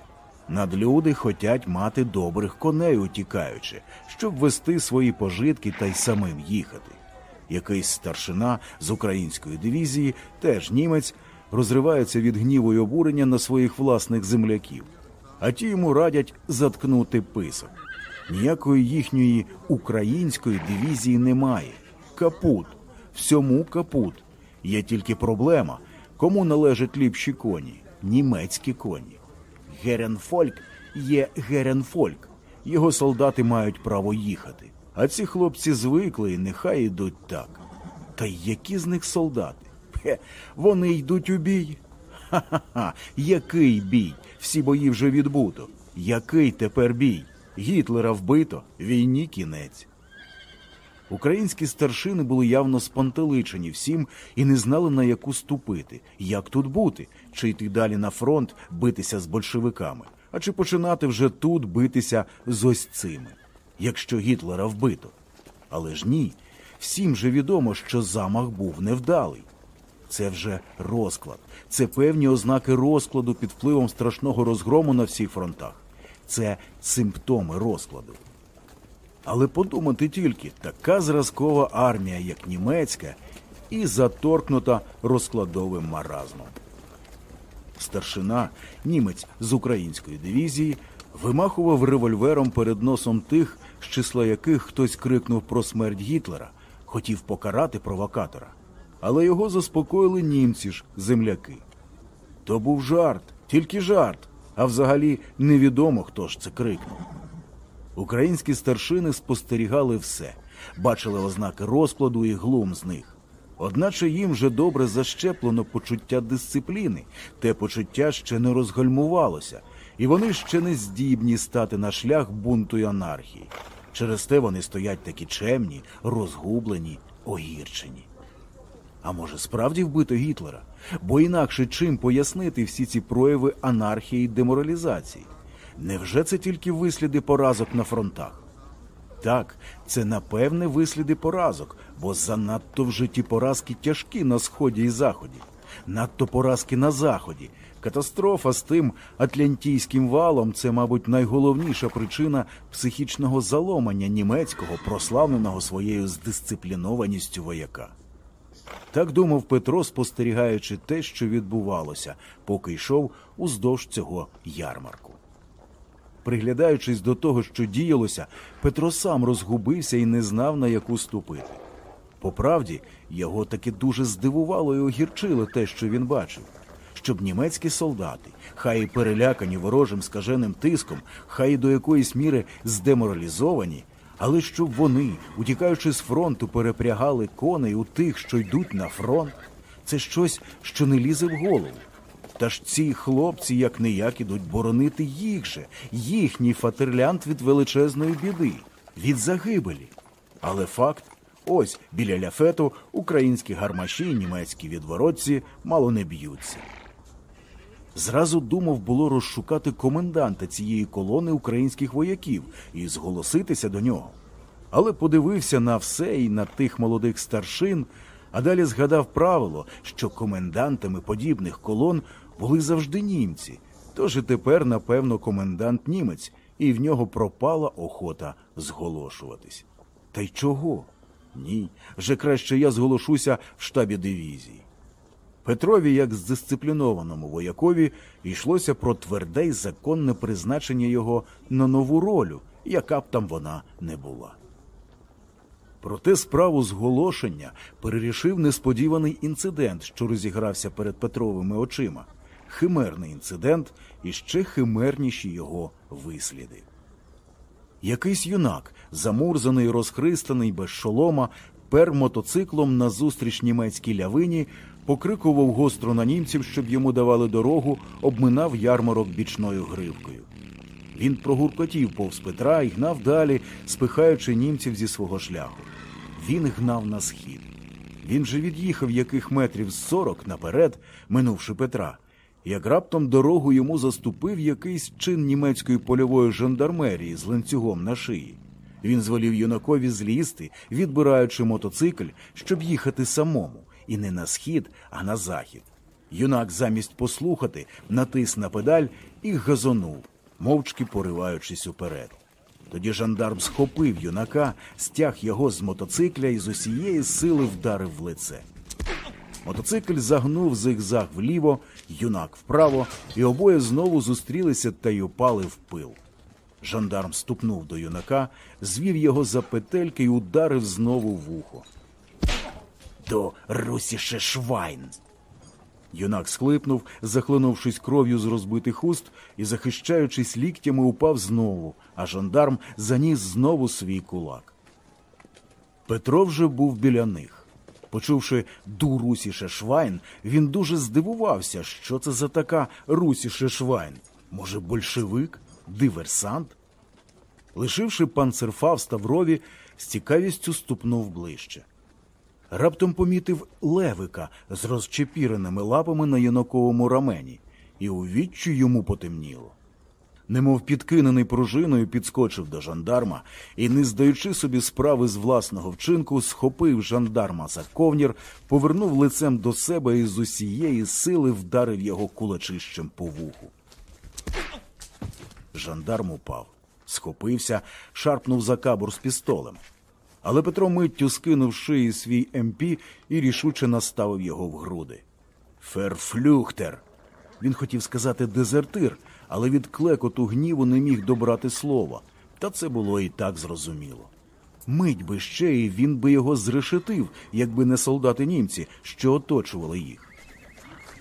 Надлюди хотять мати добрих коней, утікаючи, щоб вести свої пожитки та й самим їхати. Якийсь старшина з української дивізії, теж німець, розривається від гніву й обурення на своїх власних земляків а ті йому радять заткнути писок. Ніякої їхньої української дивізії немає. Капут. Всьому капут. Є тільки проблема, кому належать ліпші коні німецькі коні. Геренфольк є Геренфольк. Його солдати мають право їхати. А ці хлопці звикли і нехай йдуть так. Та які з них солдати? Хе, вони йдуть у бій. Ха-ха-ха, який бій? Всі бої вже відбуто. Який тепер бій? Гітлера вбито, війні кінець. Українські старшини були явно спантеличені всім і не знали, на яку ступити, як тут бути, чи йти далі на фронт битися з большевиками, А чи починати вже тут битися з ось цими, якщо Гітлера вбито? Але ж ні, всім же відомо, що замах був невдалий. Це вже розклад, це певні ознаки розкладу під впливом страшного розгрому на всіх фронтах. Це симптоми розкладу. Але подумати тільки, така зразкова армія, як німецька, і заторкнута розкладовим маразмом. Старшина, німець з української дивізії, вимахував револьвером перед носом тих, з числа яких хтось крикнув про смерть Гітлера, хотів покарати провокатора. Але його заспокоїли німці ж, земляки. То був жарт, тільки жарт, а взагалі невідомо, хто ж це крикнув. Українські старшини спостерігали все, бачили ознаки розкладу і глум з них. Одначе їм вже добре защеплено почуття дисципліни, те почуття ще не розгальмувалося, і вони ще не здібні стати на шлях бунту й анархії. Через те вони стоять такі чемні, розгублені, огірчені. А може, справді вбито Гітлера? Бо інакше чим пояснити всі ці прояви анархії й деморалізації? Невже це тільки висліди поразок на фронтах? Так, це напевне висліди поразок, бо занадто в житті поразки тяжкі на сході і заході, надто поразки на заході. Катастрофа з тим атлантійським валом це, мабуть, найголовніша причина психічного заломання німецького, прославленого своєю здисциплінованістю вояка. Так думав Петро, спостерігаючи те, що відбувалося, поки йшов уздовж цього ярмарку. Приглядаючись до того, що діялося, Петро сам розгубився і не знав, на яку ступити. Поправді, його таки дуже здивувало і огірчило те, що він бачив. Щоб німецькі солдати, хай і перелякані ворожим скаженим тиском, хай і до якоїсь міри здеморалізовані, але щоб вони, утікаючи з фронту, перепрягали коней у тих, що йдуть на фронт, це щось, що не лізе в голову. Та ж ці хлопці, як не як, ідуть боронити їх же, їхній фатерлянт від величезної біди, від загибелі. Але факт ось біля ляфету українські гармаші і німецькі відворотці мало не б'ються. Зразу думав було розшукати коменданта цієї колони українських вояків і зголоситися до нього. Але подивився на все і на тих молодих старшин, а далі згадав правило, що комендантами подібних колон були завжди німці. Тож і тепер, напевно, комендант німець, і в нього пропала охота зголошуватись. Та й чого? Ні, вже краще я зголошуся в штабі дивізії. Петрові, як здисциплінованому воякові, йшлося про тверде й законне призначення його на нову ролю, яка б там вона не була. Проте справу зголошення перерішив несподіваний інцидент, що розігрався перед Петровими очима. Химерний інцидент і ще химерніші його висліди. Якийсь юнак, замурзаний, розхристаний без шолома, пер мотоциклом назустріч німецькій лявині, покрикував гостро на німців, щоб йому давали дорогу, обминав ярмарок бічною гривкою. Він прогуркотів повз Петра і гнав далі, спихаючи німців зі свого шляху. Він гнав на схід. Він же від'їхав яких метрів з сорок наперед, минувши Петра, як раптом дорогу йому заступив якийсь чин німецької польової жандармерії з ланцюгом на шиї. Він звелів юнакові злізти, відбираючи мотоцикль, щоб їхати самому, і не на схід, а на захід. Юнак замість послухати натис на педаль і газонув, мовчки пориваючись уперед. Тоді жандарм схопив юнака, стяг його з мотоцикля і з усієї сили вдарив в лице. Мотоцикль загнув зигзаг вліво, юнак вправо, і обоє знову зустрілися та й упали в пил. Жандарм ступнув до юнака, звів його за петельки і ударив знову в ухо. Du russische Schwein. Юнак схлипнув, захлинувшись кров'ю з розбитих уст і, захищаючись ліктями, упав знову, а жандарм заніс знову свій кулак. Петро вже був біля них. Почувши du russische Schwein, він дуже здивувався, що це за така russische Schwein. Може, большевик, диверсант? Лишивши панцерфавста в рові, з цікавістю ступнув ближче. Раптом помітив левика з розчепіреними лапами на юнаковому рамені, і у відчю йому потемніло. Немов підкинений пружиною, підскочив до жандарма і, не здаючи собі справи з власного вчинку, схопив жандарма за ковнір, повернув лицем до себе і з усієї сили вдарив його кулачищем по вуху. Жандарм упав, схопився, шарпнув за кабур з пістолем. Але Петро миттю скинув шиї свій МП і рішуче наставив його в груди. Ферфлюхтер. Він хотів сказати дезертир, але від клекоту гніву не міг добрати слова. Та це було і так зрозуміло. Мить би ще, і він би його зрешетив, якби не солдати німці, що оточували їх.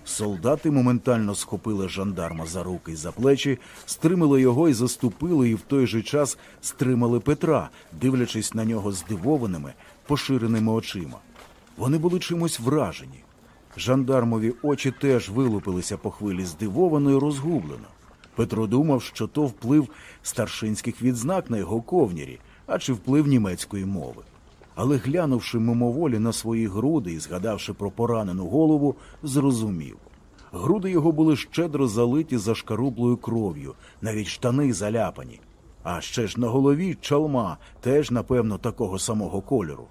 Солдати моментально схопили жандарма за руки й за плечі, стримали його і заступили, і в той же час стримали Петра, дивлячись на нього здивованими, поширеними очима. Вони були чимось вражені. Жандармові очі теж вилупилися по хвилі здивовано і розгублено. Петро думав, що то вплив старшинських відзнак на його ковнірі, а чи вплив німецької мови. Але глянувши мимоволі на свої груди і згадавши про поранену голову, зрозумів. Груди його були щедро залиті зашкарублою кров'ю, навіть штани заляпані. А ще ж на голові чалма, теж, напевно, такого самого кольору.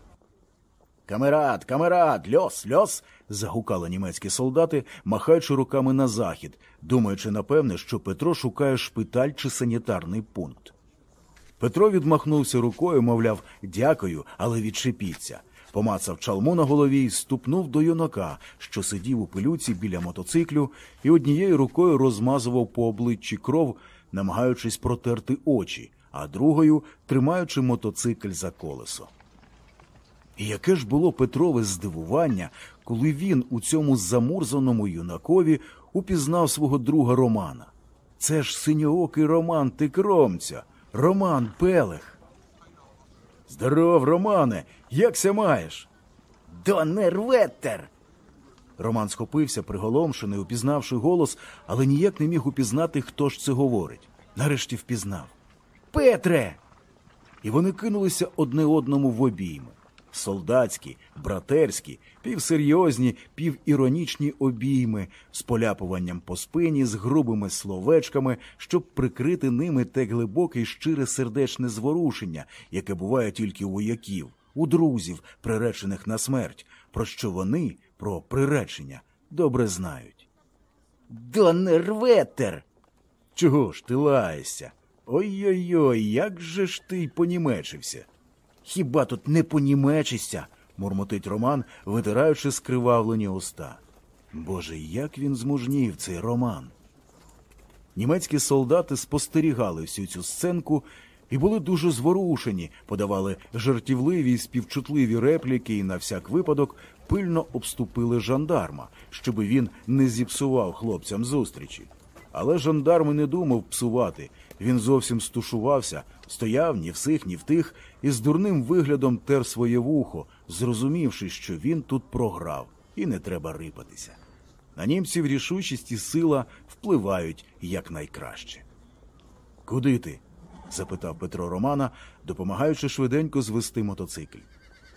Камерад, камерад, льос, льос. загукали німецькі солдати, махаючи руками на захід, думаючи, напевне, що Петро шукає шпиталь чи санітарний пункт. Петро відмахнувся рукою, мовляв, дякую, але відчепіться. Помацав чалму на голові і ступнув до юнака, що сидів у пилюці біля мотоциклю, і однією рукою розмазував по обличчі кров, намагаючись протерти очі, а другою тримаючи мотоцикль за колесо. І яке ж було Петрове здивування, коли він у цьому замурзаному юнакові упізнав свого друга Романа. Це ж синьоокий романтик Ромця, Роман Пелех. Здоров, Романе, якся маєш? Донерветтер. Роман схопився, приголомшений, упізнавши голос, але ніяк не міг упізнати, хто ж це говорить. Нарешті впізнав. Петре! І вони кинулися одне одному в обійми. Солдатські, братерські, півсерйозні, півіронічні обійми з поляпуванням по спині, з грубими словечками, щоб прикрити ними те глибоке й щире сердечне зворушення, яке буває тільки у вояків, у друзів, приречених на смерть, про що вони, про приречення, добре знають. Донерветер! Чого ж ти лаєшся? Ой-ой-ой, як же ж ти понімечився? Хіба тут не понімечишся? мурмотить Роман, витираючи скривавлені уста. Боже, як він змужнів, цей Роман. Німецькі солдати спостерігали всю цю сценку і були дуже зворушені, подавали жартівливі й співчутливі репліки і на всяк випадок пильно обступили жандарма, щоби він не зіпсував хлопцям зустрічі. Але жандарм і не думав псувати. Він зовсім стушувався, стояв ні в сих, ні в тих, і з дурним виглядом тер своє вухо, зрозумівши, що він тут програв, і не треба рипатися. На німців рішучість і сила впливають якнайкраще. Куди ти? запитав Петро Романа, допомагаючи швиденько звести мотоцикль.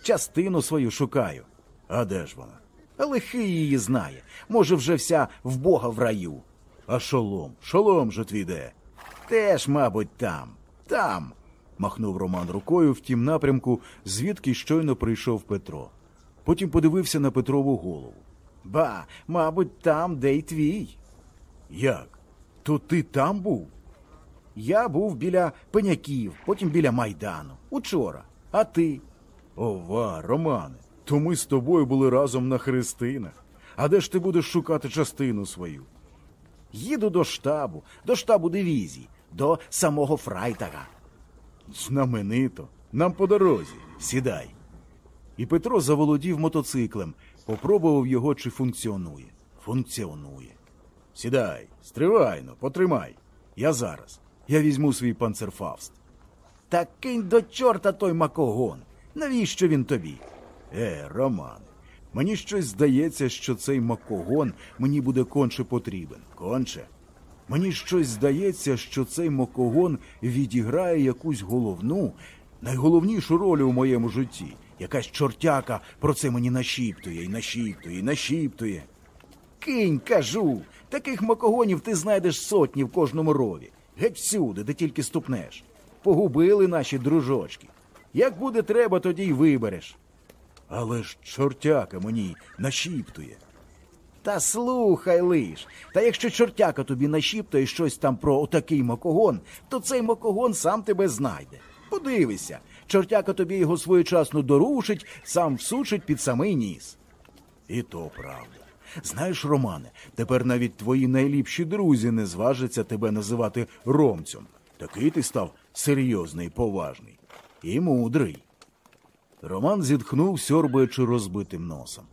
Частину свою шукаю. А де ж вона? Лихий її знає. Може, вже вся в Бога в раю. А шолом, шолом же твій де? Теж, мабуть, там. Там. махнув Роман рукою в тім напрямку, звідки щойно прийшов Петро. Потім подивився на Петрову голову. Ба, мабуть, там, де й твій. Як? То ти там був? Я був біля пеняків, потім біля майдану. Учора. А ти? Ова, Романе, то ми з тобою були разом на хрестинах. А де ж ти будеш шукати частину свою? Їду до штабу, до штабу дивізії, до самого Фрайтага. Знаменито. Нам по дорозі. Сідай. І Петро заволодів мотоциклем, попробував його, чи функціонує. Функціонує. Сідай, стривайно, потримай. Я зараз. Я візьму свій панцерфауст. Та кинь до чорта той макогон. Навіщо він тобі? Е, Романе, мені щось здається, що цей макогон мені буде конче потрібен. Конче. Мені щось здається, що цей макогон відіграє якусь головну, найголовнішу роль у моєму житті. Якась чортяка про це мені нашіптує і нашіптує, і нашіптує. Кинь, кажу, таких макогонів ти знайдеш сотні в кожному рові. Геть всюди, де тільки ступнеш. Погубили наші дружочки. Як буде треба, тоді й вибереш. Але ж чортяка мені нашіптує. Та слухай лиш. Та якщо чортяка тобі нашіптує щось там про отакий макогон, то цей макогон сам тебе знайде. Подивися, чортяка тобі його своєчасно дорушить, сам всучить під самий ніс. І то правда. Знаєш, Романе, тепер навіть твої найліпші друзі не зважаться тебе називати ромцем. Такий ти став серйозний, поважний і мудрий. Роман зітхнув, сьорбаючи розбитим носом.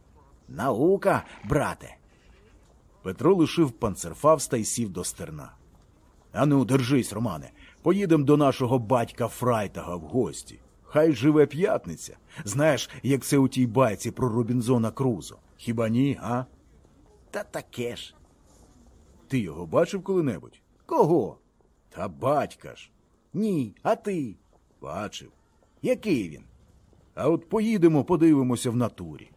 Наука, брате. Петро лишив панцерфавста і сів до стерна. Ану, держись, Романе, поїдемо до нашого батька Фрайтага в гості. Хай живе п'ятниця. Знаєш, як це у тій байці про Робінзона Крузо. Хіба ні, а? Та таке ж. Ти його бачив коли-небудь? Кого? Та батька ж. Ні, а ти? Бачив. Який він? А от поїдемо, подивимося в натурі.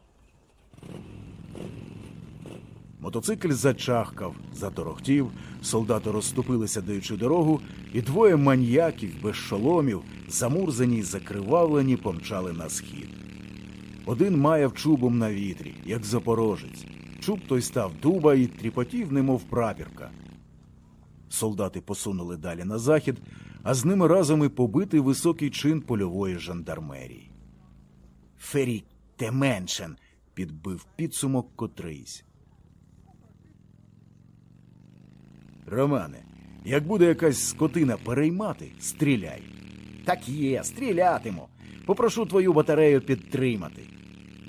Мотоцикль зачахкав, заторохтів, солдати розступилися, даючи дорогу, і двоє маньяків без шоломів, замурзані й закривавлені, помчали на схід. Один маяв чубом на вітрі, як запорожець. Чуб той став дуба і тріпотів, немов прапірка. Солдати посунули далі на захід, а з ними разом і побитий високий чин польової жандармерії. Ферік Теменшен. Підбив підсумок котрийсь. Романе, як буде якась скотина переймати, стріляй. Так є, стрілятиму. Попрошу твою батарею підтримати.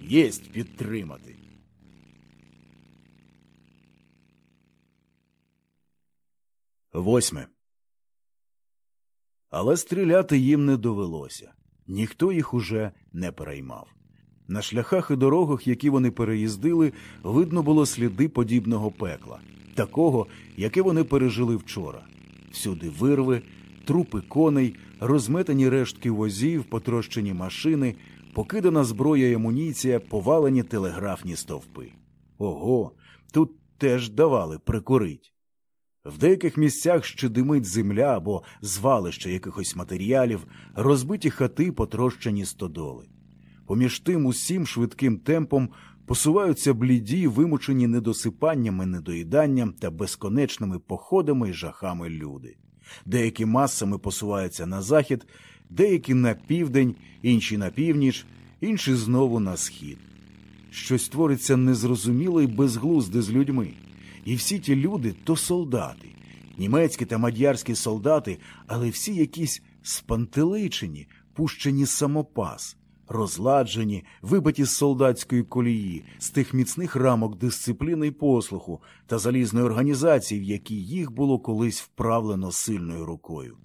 Єсть підтримати. Восьме. Але стріляти їм не довелося. Ніхто їх уже не переймав. На шляхах і дорогах, які вони переїздили, видно було сліди подібного пекла, такого, яке вони пережили вчора. Всюди вирви, трупи коней, розметані рештки возів, потрощені машини, покидана зброя й амуніція, повалені телеграфні стовпи. Ого, тут теж давали прикурить. В деяких місцях ще димить земля або звалище якихось матеріалів, розбиті хати, потрощені стодоли. Поміж тим усім швидким темпом посуваються бліді, вимучені недосипаннями, недоїданням та безконечними походами й жахами люди. Деякі масами посуваються на захід, деякі на південь, інші на північ, інші знову на схід. Щось твориться незрозуміло і безглузде з людьми. І всі ті люди то солдати, німецькі та мадярські солдати, але всі якісь спантеличені, пущені самопас, розладжені, вибиті з солдатської колії, з тих міцних рамок дисципліни й послуху та залізної організації, в якій їх було колись вправлено сильною рукою.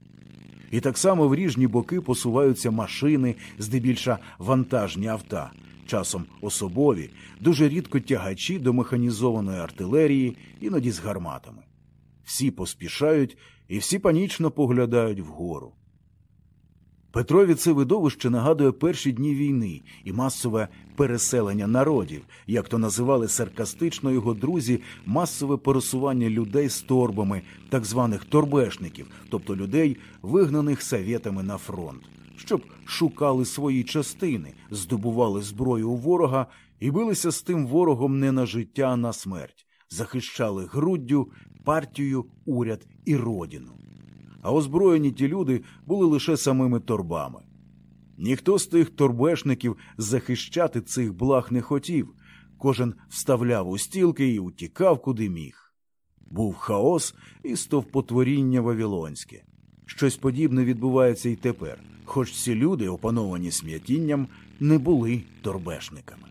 І так само в ріжні боки посуваються машини, здебільша вантажні авта, часом особові, дуже рідко тягачі до механізованої артилерії, іноді з гарматами. Всі поспішають і всі панічно поглядають вгору. Петрові це видовище нагадує перші дні війни і масове переселення народів, як то називали саркастично його друзі, масове пересування людей з торбами, так званих торбешників, тобто людей, вигнаних совєтами на фронт, щоб шукали свої частини, здобували зброю у ворога і билися з тим ворогом не на життя, а на смерть, захищали груддю, партію, уряд і родину а озброєні ті люди були лише самими торбами. Ніхто з тих торбешників захищати цих благ не хотів, кожен вставляв у стілки і утікав куди міг. Був хаос і стовпотворіння вавілонське. Щось подібне відбувається і тепер, хоч ці люди, опановані см'ятінням, не були торбешниками.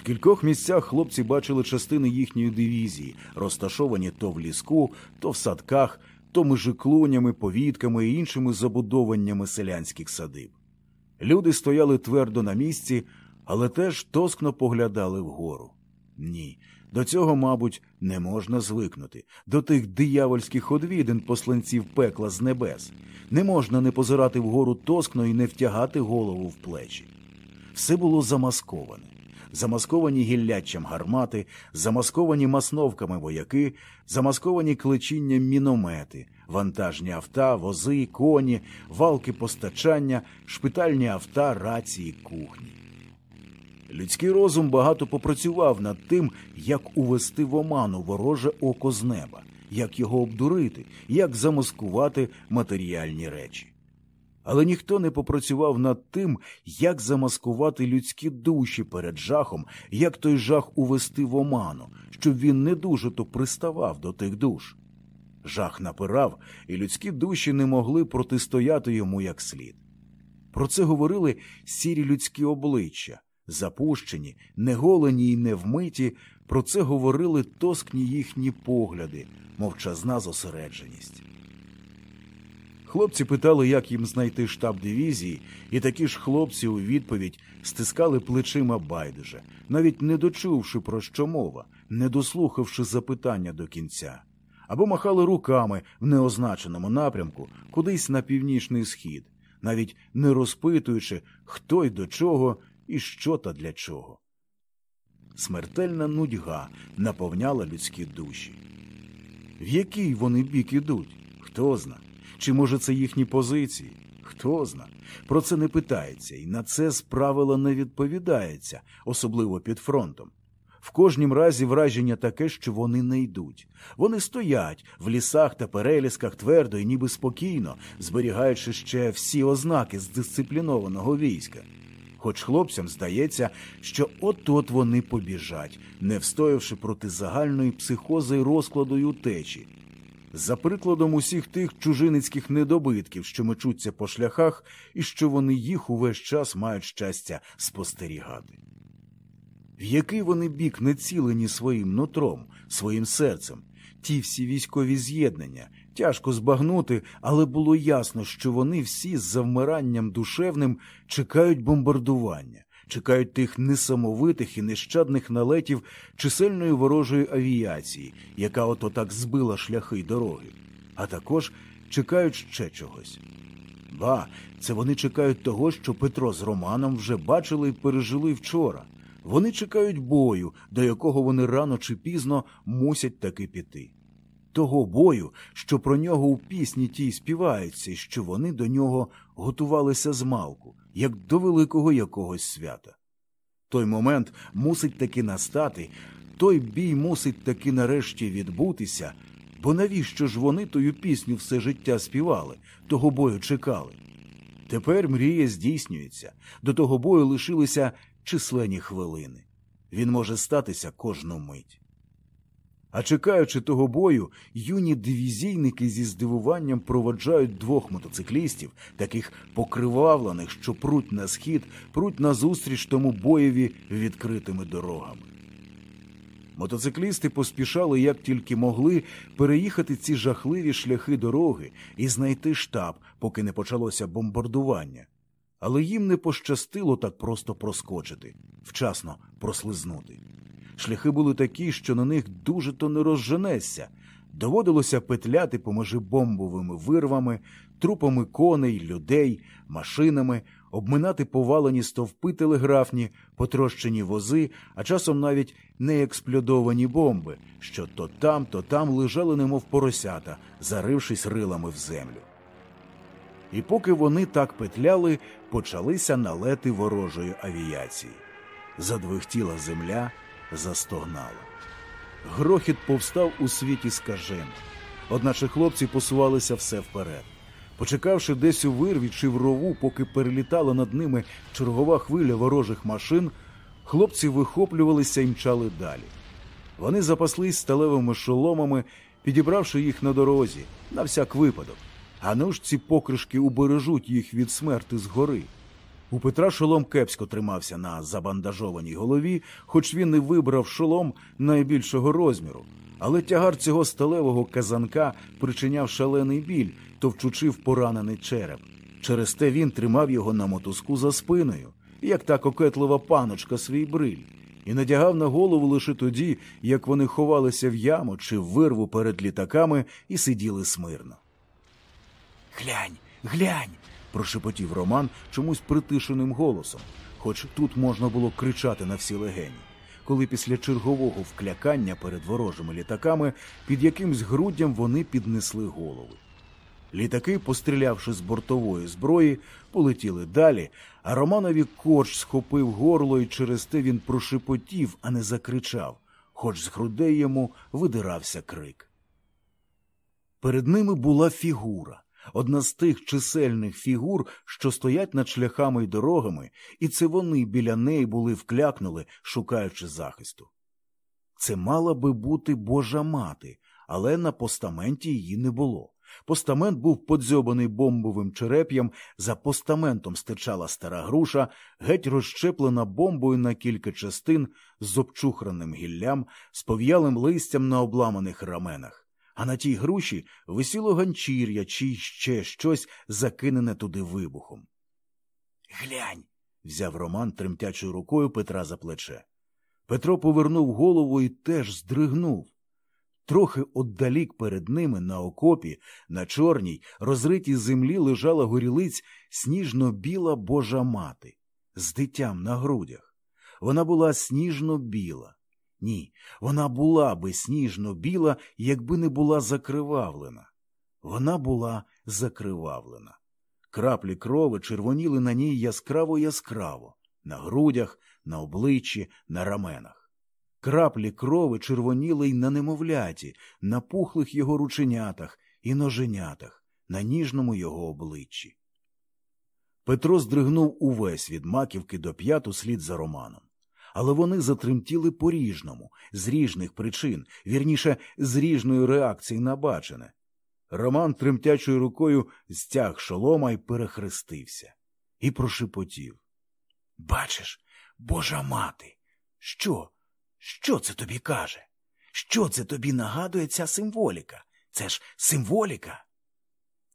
В кількох місцях хлопці бачили частини їхньої дивізії, розташовані то в ліску, то в садках, то межиклонями, повітками і іншими забудованнями селянських садиб. Люди стояли твердо на місці, але теж тоскно поглядали вгору. Ні, до цього, мабуть, не можна звикнути, до тих диявольських одвідин посланців пекла з небес. Не можна не позирати вгору тоскно і не втягати голову в плечі. Все було замасковане замасковані гілляччям гармати, замасковані масновками вояки, замасковані кличінням міномети, вантажні авта, вози, коні, валки постачання, шпитальні авта, рації, кухні. Людський розум багато попрацював над тим, як увести в оману вороже око з неба, як його обдурити, як замаскувати матеріальні речі. Але ніхто не попрацював над тим, як замаскувати людські душі перед жахом, як той жах увести в оману, щоб він не дуже то приставав до тих душ. Жах напирав, і людські душі не могли протистояти йому як слід. Про це говорили сірі людські обличчя, запущені, неголені й невмиті, про це говорили тоскні їхні погляди, мовчазна зосередженість. Хлопці питали, як їм знайти штаб дивізії, і такі ж хлопці у відповідь стискали плечима байдуже, навіть не дочувши про що мова, не дослухавши запитання до кінця, або махали руками в неозначеному напрямку кудись на північний схід, навіть не розпитуючи, хто й до чого і що та для чого. Смертельна нудьга наповняла людські душі. В який вони бік ідуть? Хто зна? Чи може це їхні позиції? Хто зна? Про це не питається, і на це з не відповідається, особливо під фронтом. В кожнім разі враження таке, що вони не йдуть. Вони стоять в лісах та перелісках твердо і ніби спокійно, зберігаючи ще всі ознаки здисциплінованого війська. Хоч хлопцям здається, що от-от вони побіжать, не встоявши проти загальної психози й розкладу й утечі. За прикладом усіх тих чужиницьких недобитків, що мечуться по шляхах, і що вони їх увесь час мають щастя спостерігати. В який вони бік націлені своїм нутром, своїм серцем, ті всі військові з'єднання, тяжко збагнути, але було ясно, що вони всі з завмиранням душевним чекають бомбардування, чекають тих несамовитих і нещадних налетів чисельної ворожої авіації, яка ото так збила шляхи й дороги, а також чекають ще чогось. Ба, це вони чекають того, що Петро з Романом вже бачили і пережили вчора. Вони чекають бою, до якого вони рано чи пізно мусять таки піти. Того бою, що про нього у пісні тій співаються, що вони до нього готувалися з малку, як до великого якогось свята. Той момент мусить таки настати, той бій мусить таки нарешті відбутися, бо навіщо ж вони тою пісню все життя співали, того бою чекали? Тепер мрія здійснюється, до того бою лишилися численні хвилини. Він може статися кожну мить. А чекаючи того бою, юні дивізійники зі здивуванням проводжають двох мотоциклістів, таких покривавлених, що пруть на схід, пруть назустріч тому боєві відкритими дорогами. Мотоциклісти поспішали, як тільки могли, переїхати ці жахливі шляхи дороги і знайти штаб, поки не почалося бомбардування. Але їм не пощастило так просто проскочити, вчасно прослизнути. Шляхи були такі, що на них дуже то не розженешся. Доводилося петляти поміж бомбовими вирвами, трупами коней, людей, машинами, обминати повалені стовпи телеграфні, потрощені вози, а часом навіть неексплодовані бомби, що то там, то там лежали, немов поросята, зарившись рилами в землю. І поки вони так петляли, почалися налети ворожої авіації. Задвихтіла земля, застогнала. Грохіт повстав у світі скажено. Одначе хлопці посувалися все вперед. Почекавши десь у вирві чи в рову, поки перелітала над ними чергова хвиля ворожих машин, хлопці вихоплювалися і мчали далі. Вони запаслись сталевими шоломами, підібравши їх на дорозі, на всяк випадок. А ну ж ці покришки убережуть їх від смерти згори. У Петра шолом кепсько тримався на забандажованій голові, хоч він і вибрав шолом найбільшого розміру. Але тягар цього сталевого казанка причиняв шалений біль, товчучи в поранений череп. Через те він тримав його на мотузку за спиною, як та кокетлива паночка свій бриль, і надягав на голову лише тоді, як вони ховалися в яму чи в вирву перед літаками і сиділи смирно. Глянь, глянь. Прошепотів Роман чомусь притишеним голосом, хоч тут можна було кричати на всі легені, коли після чергового вклякання перед ворожими літаками під якимсь груддям вони піднесли голови. Літаки, пострілявши з бортової зброї, полетіли далі, а Романові корч схопив горло, і через те він прошепотів, а не закричав, хоч з грудей йому видирався крик. Перед ними була фігура, одна з тих чисельних фігур, що стоять над шляхами й дорогами, і це вони біля неї були вклякнули, шукаючи захисту. Це мала би бути Божа мати, але на постаменті її не було. Постамент був подзьобаний бомбовим череп'ям, за постаментом стичала стара груша, геть розщеплена бомбою на кілька частин з обчухраним гіллям, з пов'ялим листям на обламаних раменах. А на тій груші висіло ганчір'я чи ще щось закинене туди вибухом. Глянь. взяв Роман тремтячою рукою Петра за плече. Петро повернув голову і теж здригнув. Трохи отдалік перед ними на окопі, на чорній, розритій землі лежала горілиць сніжно-біла божа мати з дитям на грудях. Вона була сніжно-біла. Ні, вона була би сніжно-біла, якби не була закривавлена. Вона була закривавлена. Краплі крови червоніли на ній яскраво яскраво, на грудях, на обличчі, на раменах. Краплі крови червоніли й на немовляті, на пухлих його рученятах і ноженятах, на ніжному його обличчі. Петро здригнув увесь від маківки до п'яту слід за Романом. Але вони затремтіли по ріжному, з ріжних причин, вірніше, з ріжної реакції на бачене. Роман тремтячою рукою стяг шолома і перехрестився, і прошепотів. Бачиш, божа мати, що? Що це тобі каже? Що це тобі нагадує ця символіка? Це ж символіка?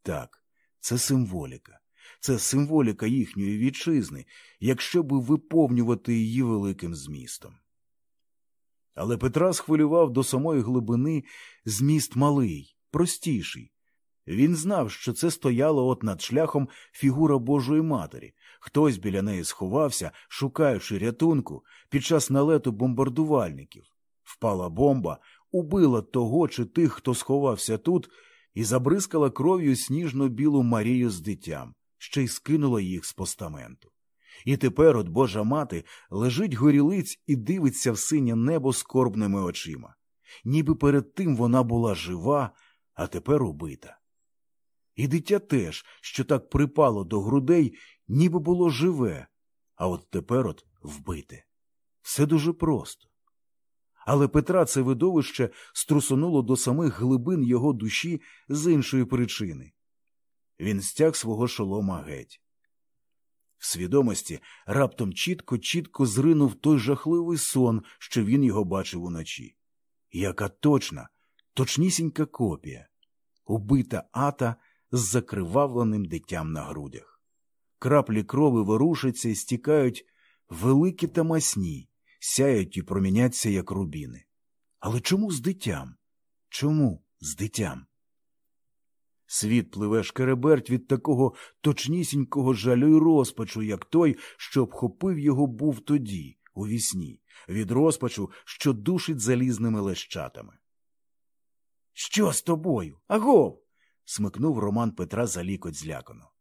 Так, це символіка. Це символіка їхньої вітчизни, якщо би виповнювати її великим змістом. Але Петра схвилював до самої глибини зміст малий, простіший. Він знав, що це стояло от над шляхом фігура Божої Матері. Хтось біля неї сховався, шукаючи рятунку під час налету бомбардувальників. Впала бомба, убила того чи тих, хто сховався тут, і забризкала кров'ю сніжно білу Марію з дитям, ще й скинула їх з постаменту. І тепер от Божа мати лежить горілиць і дивиться в синє небо скорбними очима. Ніби перед тим вона була жива, а тепер убита. І дитя теж, що так припало до грудей, ніби було живе, а от тепер от вбите. Все дуже просто. Але Петра це видовище струсонуло до самих глибин його душі з іншої причини. Він стяг свого шолома геть. В свідомості раптом чітко, чітко зринув той жахливий сон, що він його бачив уночі. Яка точна, точнісінька копія, убита ата з закривавленим дитям на грудях. Краплі крови ворушаться і стікають великі та масні, сяють і проміняться, як рубіни. Але чому з дитям? Чому з дитям? Світ пливе шкереберть від такого точнісінького жалю й розпачу, як той, що обхопив його був тоді, у вісні, від розпачу, що душить залізними лещатами. Що з тобою? Агов? смикнув Роман Петра за лікоть злякано.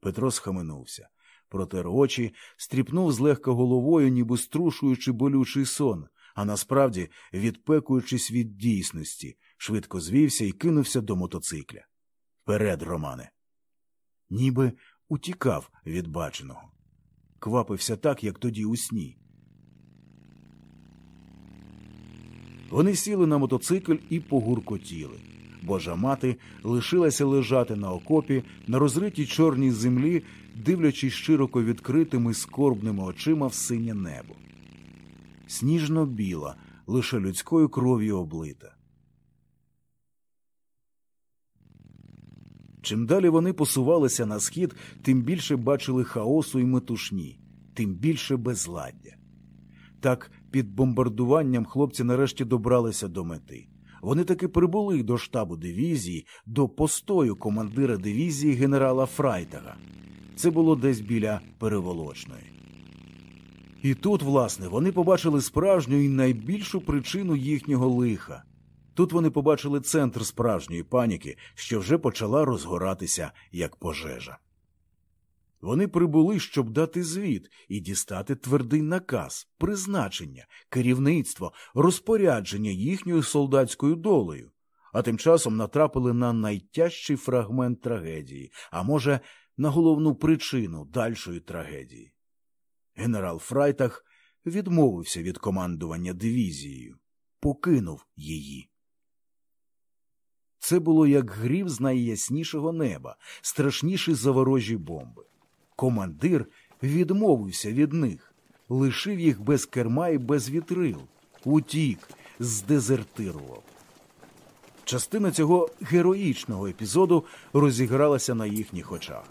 Петро схаменувся, протер очі, стріпнув злегка головою, ніби струшуючи болючий сон, а насправді, відпекуючись від дійсності, швидко звівся і кинувся до мотоцикля. Вперед, Романе. Ніби утікав від баченого. Квапився так, як тоді у сні. Вони сіли на мотоцикл і погуркотіли. Божа мати лишилася лежати на окопі на розритій чорній землі, дивлячись широко відкритими скорбними очима в синє небо. Сніжно біла, лише людською кров'ю облита. Чим далі вони посувалися на схід, тим більше бачили хаосу і метушні, тим більше безладдя. Так, під бомбардуванням хлопці нарешті добралися до мети. Вони таки прибули до штабу дивізії, до постою командира дивізії генерала Фрайтага. Це було десь біля переволочної. І тут, власне, вони побачили справжню і найбільшу причину їхнього лиха Тут вони побачили центр справжньої паніки, що вже почала розгоратися як пожежа. Вони прибули, щоб дати звіт і дістати твердий наказ, призначення, керівництво, розпорядження їхньою солдатською долею, а тим часом натрапили на найтяжчий фрагмент трагедії, а може, на головну причину дальшої трагедії. Генерал Фрайтах відмовився від командування дивізією, покинув її. Це було як грів з найяснішого неба, страшніші за ворожі бомби. Командир відмовився від них, лишив їх без керма і без вітрил, утік, здезертирував. Частина цього героїчного епізоду розігралася на їхніх очах.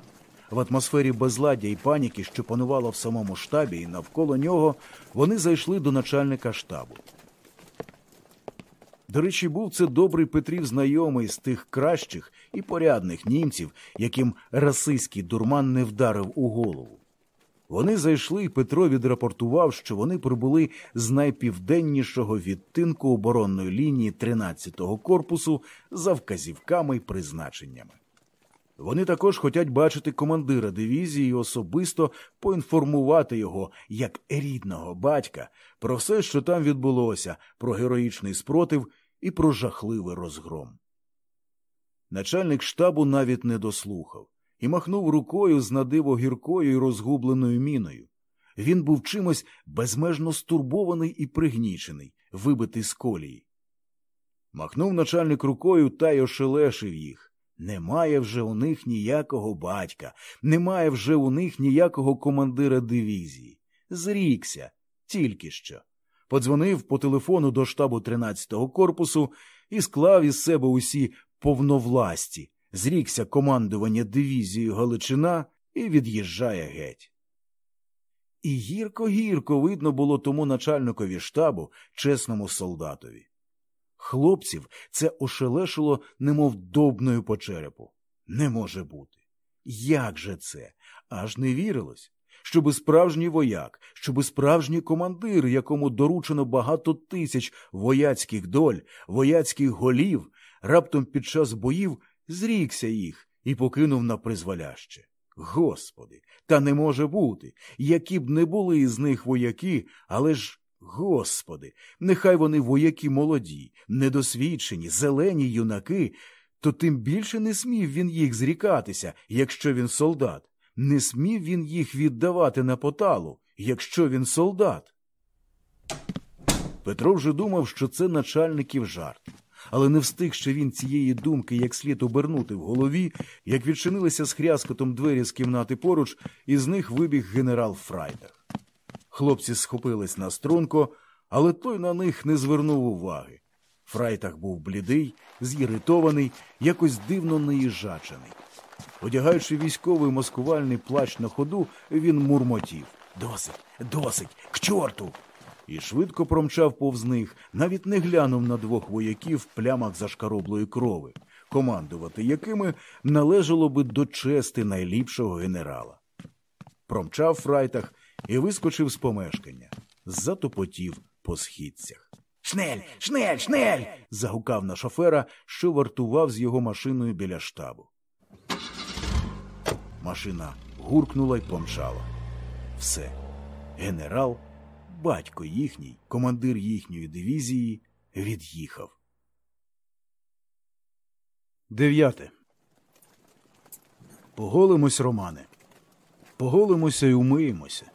В атмосфері безладдя і паніки, що панувала в самому штабі, і навколо нього, вони зайшли до начальника штабу. До речі, був це добрий Петрів знайомий з тих кращих і порядних німців, яким расистський дурман не вдарив у голову. Вони зайшли, і Петро відрапортував, що вони прибули з найпівденнішого відтинку оборонної лінії 13-го корпусу за вказівками й призначеннями. Вони також хочуть бачити командира дивізії особисто поінформувати його як рідного батька про все, що там відбулося, про героїчний спротив і про жахливий розгром. Начальник штабу навіть не дослухав і махнув рукою з надиво гіркою і розгубленою міною. Він був чимось безмежно стурбований і пригнічений, вибитий з колії. Махнув начальник рукою та й ошелешив їх. Немає вже у них ніякого батька, немає вже у них ніякого командира дивізії. Зрікся, тільки що. Подзвонив по телефону до штабу 13-го корпусу і склав із себе усі повновласті, зрікся командування дивізією Галичина і від'їжджає геть. І гірко-гірко видно було тому начальникові штабу, чесному солдатові. Хлопців це ошелешило, немов добною по черепу. Не може бути. Як же це? Аж не вірилось. Щоби справжній вояк, щоби справжній командир, якому доручено багато тисяч вояцьких доль, вояцьких голів, раптом під час боїв зрікся їх і покинув на призволяще. Господи, та не може бути, які б не були із них вояки, але ж Господи, нехай вони вояки молоді, недосвідчені, зелені юнаки, то тим більше не смів він їх зрікатися, якщо він солдат, не смів він їх віддавати на поталу, якщо він солдат. Петро вже думав, що це начальників жарт, але не встиг ще він цієї думки як слід обернути в голові, як відчинилися з хряскотом двері з кімнати поруч, і з них вибіг генерал Фрайтах. Хлопці схопились на струнко, але той на них не звернув уваги. Фрайтах був блідий, зіритований, якось дивно неїжачений. Одягаючи військовий маскувальний плащ на ходу, він мурмотів Досить, досить, к чорту. І швидко промчав повз них, навіть не глянув на двох вояків в плямах зашкароблої крови, командувати якими належало би до чести найліпшого генерала. Промчав Фрайтах і вискочив з помешкання, затопотів по східцях. Schnell, schnell, schnell. загукав на шофера, що вартував з його машиною біля штабу. Машина гуркнула й помчала. Все. Генерал, батько їхній, командир їхньої дивізії, від'їхав. Дев'яте. Поголимось, Романе. Поголимося й умиємося.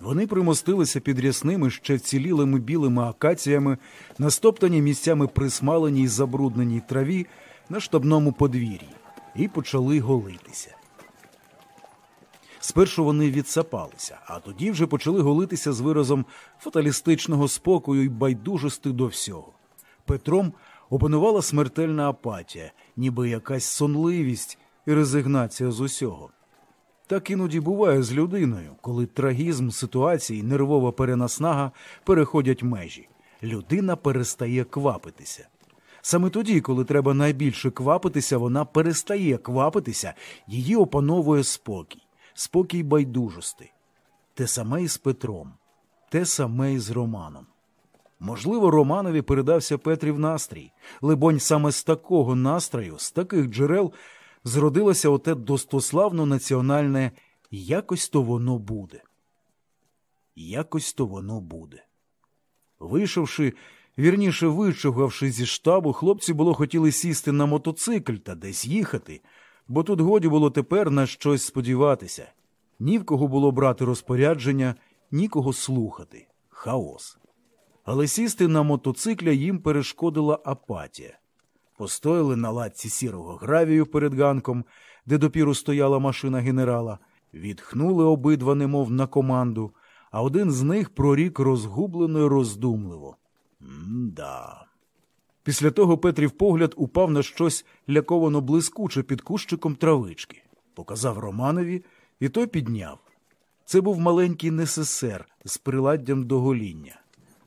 Вони примостилися під рясними, ще вцілілими білими акаціями, на стоптані місцями присмаленій й забрудненій траві на штабному подвір'ї, і почали голитися. Спершу вони відсапалися, а тоді вже почали голитися з виразом фаталістичного спокою й байдужости до всього. Петром опанувала смертельна апатія, ніби якась сонливість і резигнація з усього. Так іноді буває з людиною, коли трагізм ситуації, нервова перенаснага переходять межі. Людина перестає квапитися. Саме тоді, коли треба найбільше квапитися, вона перестає квапитися, її опановує спокій, спокій байдужости. Те саме і з Петром, те саме і з Романом. Можливо, Романові передався Петрів настрій. Либонь, саме з такого настрою, з таких джерел, зродилося оте достославно національне якось то воно буде. Якось то воно буде. Вийшовши, вірніше вичугавши зі штабу, хлопці було хотіли сісти на мотоцикль та десь їхати, бо тут годі було тепер на щось сподіватися. Ні в кого було брати розпорядження, нікого слухати. Хаос. Але сісти на мотоцикля їм перешкодила апатія. Постояли на латці сірого гравію перед ганком, де допіру стояла машина генерала, відхнули обидва, немов на команду, а один з них прорік розгублено й роздумливо. М-да. Після того Петрів погляд упав на щось ляковано блискуче під кущиком травички. Показав Романові, і той підняв. Це був маленький НССР з приладдям до гоління.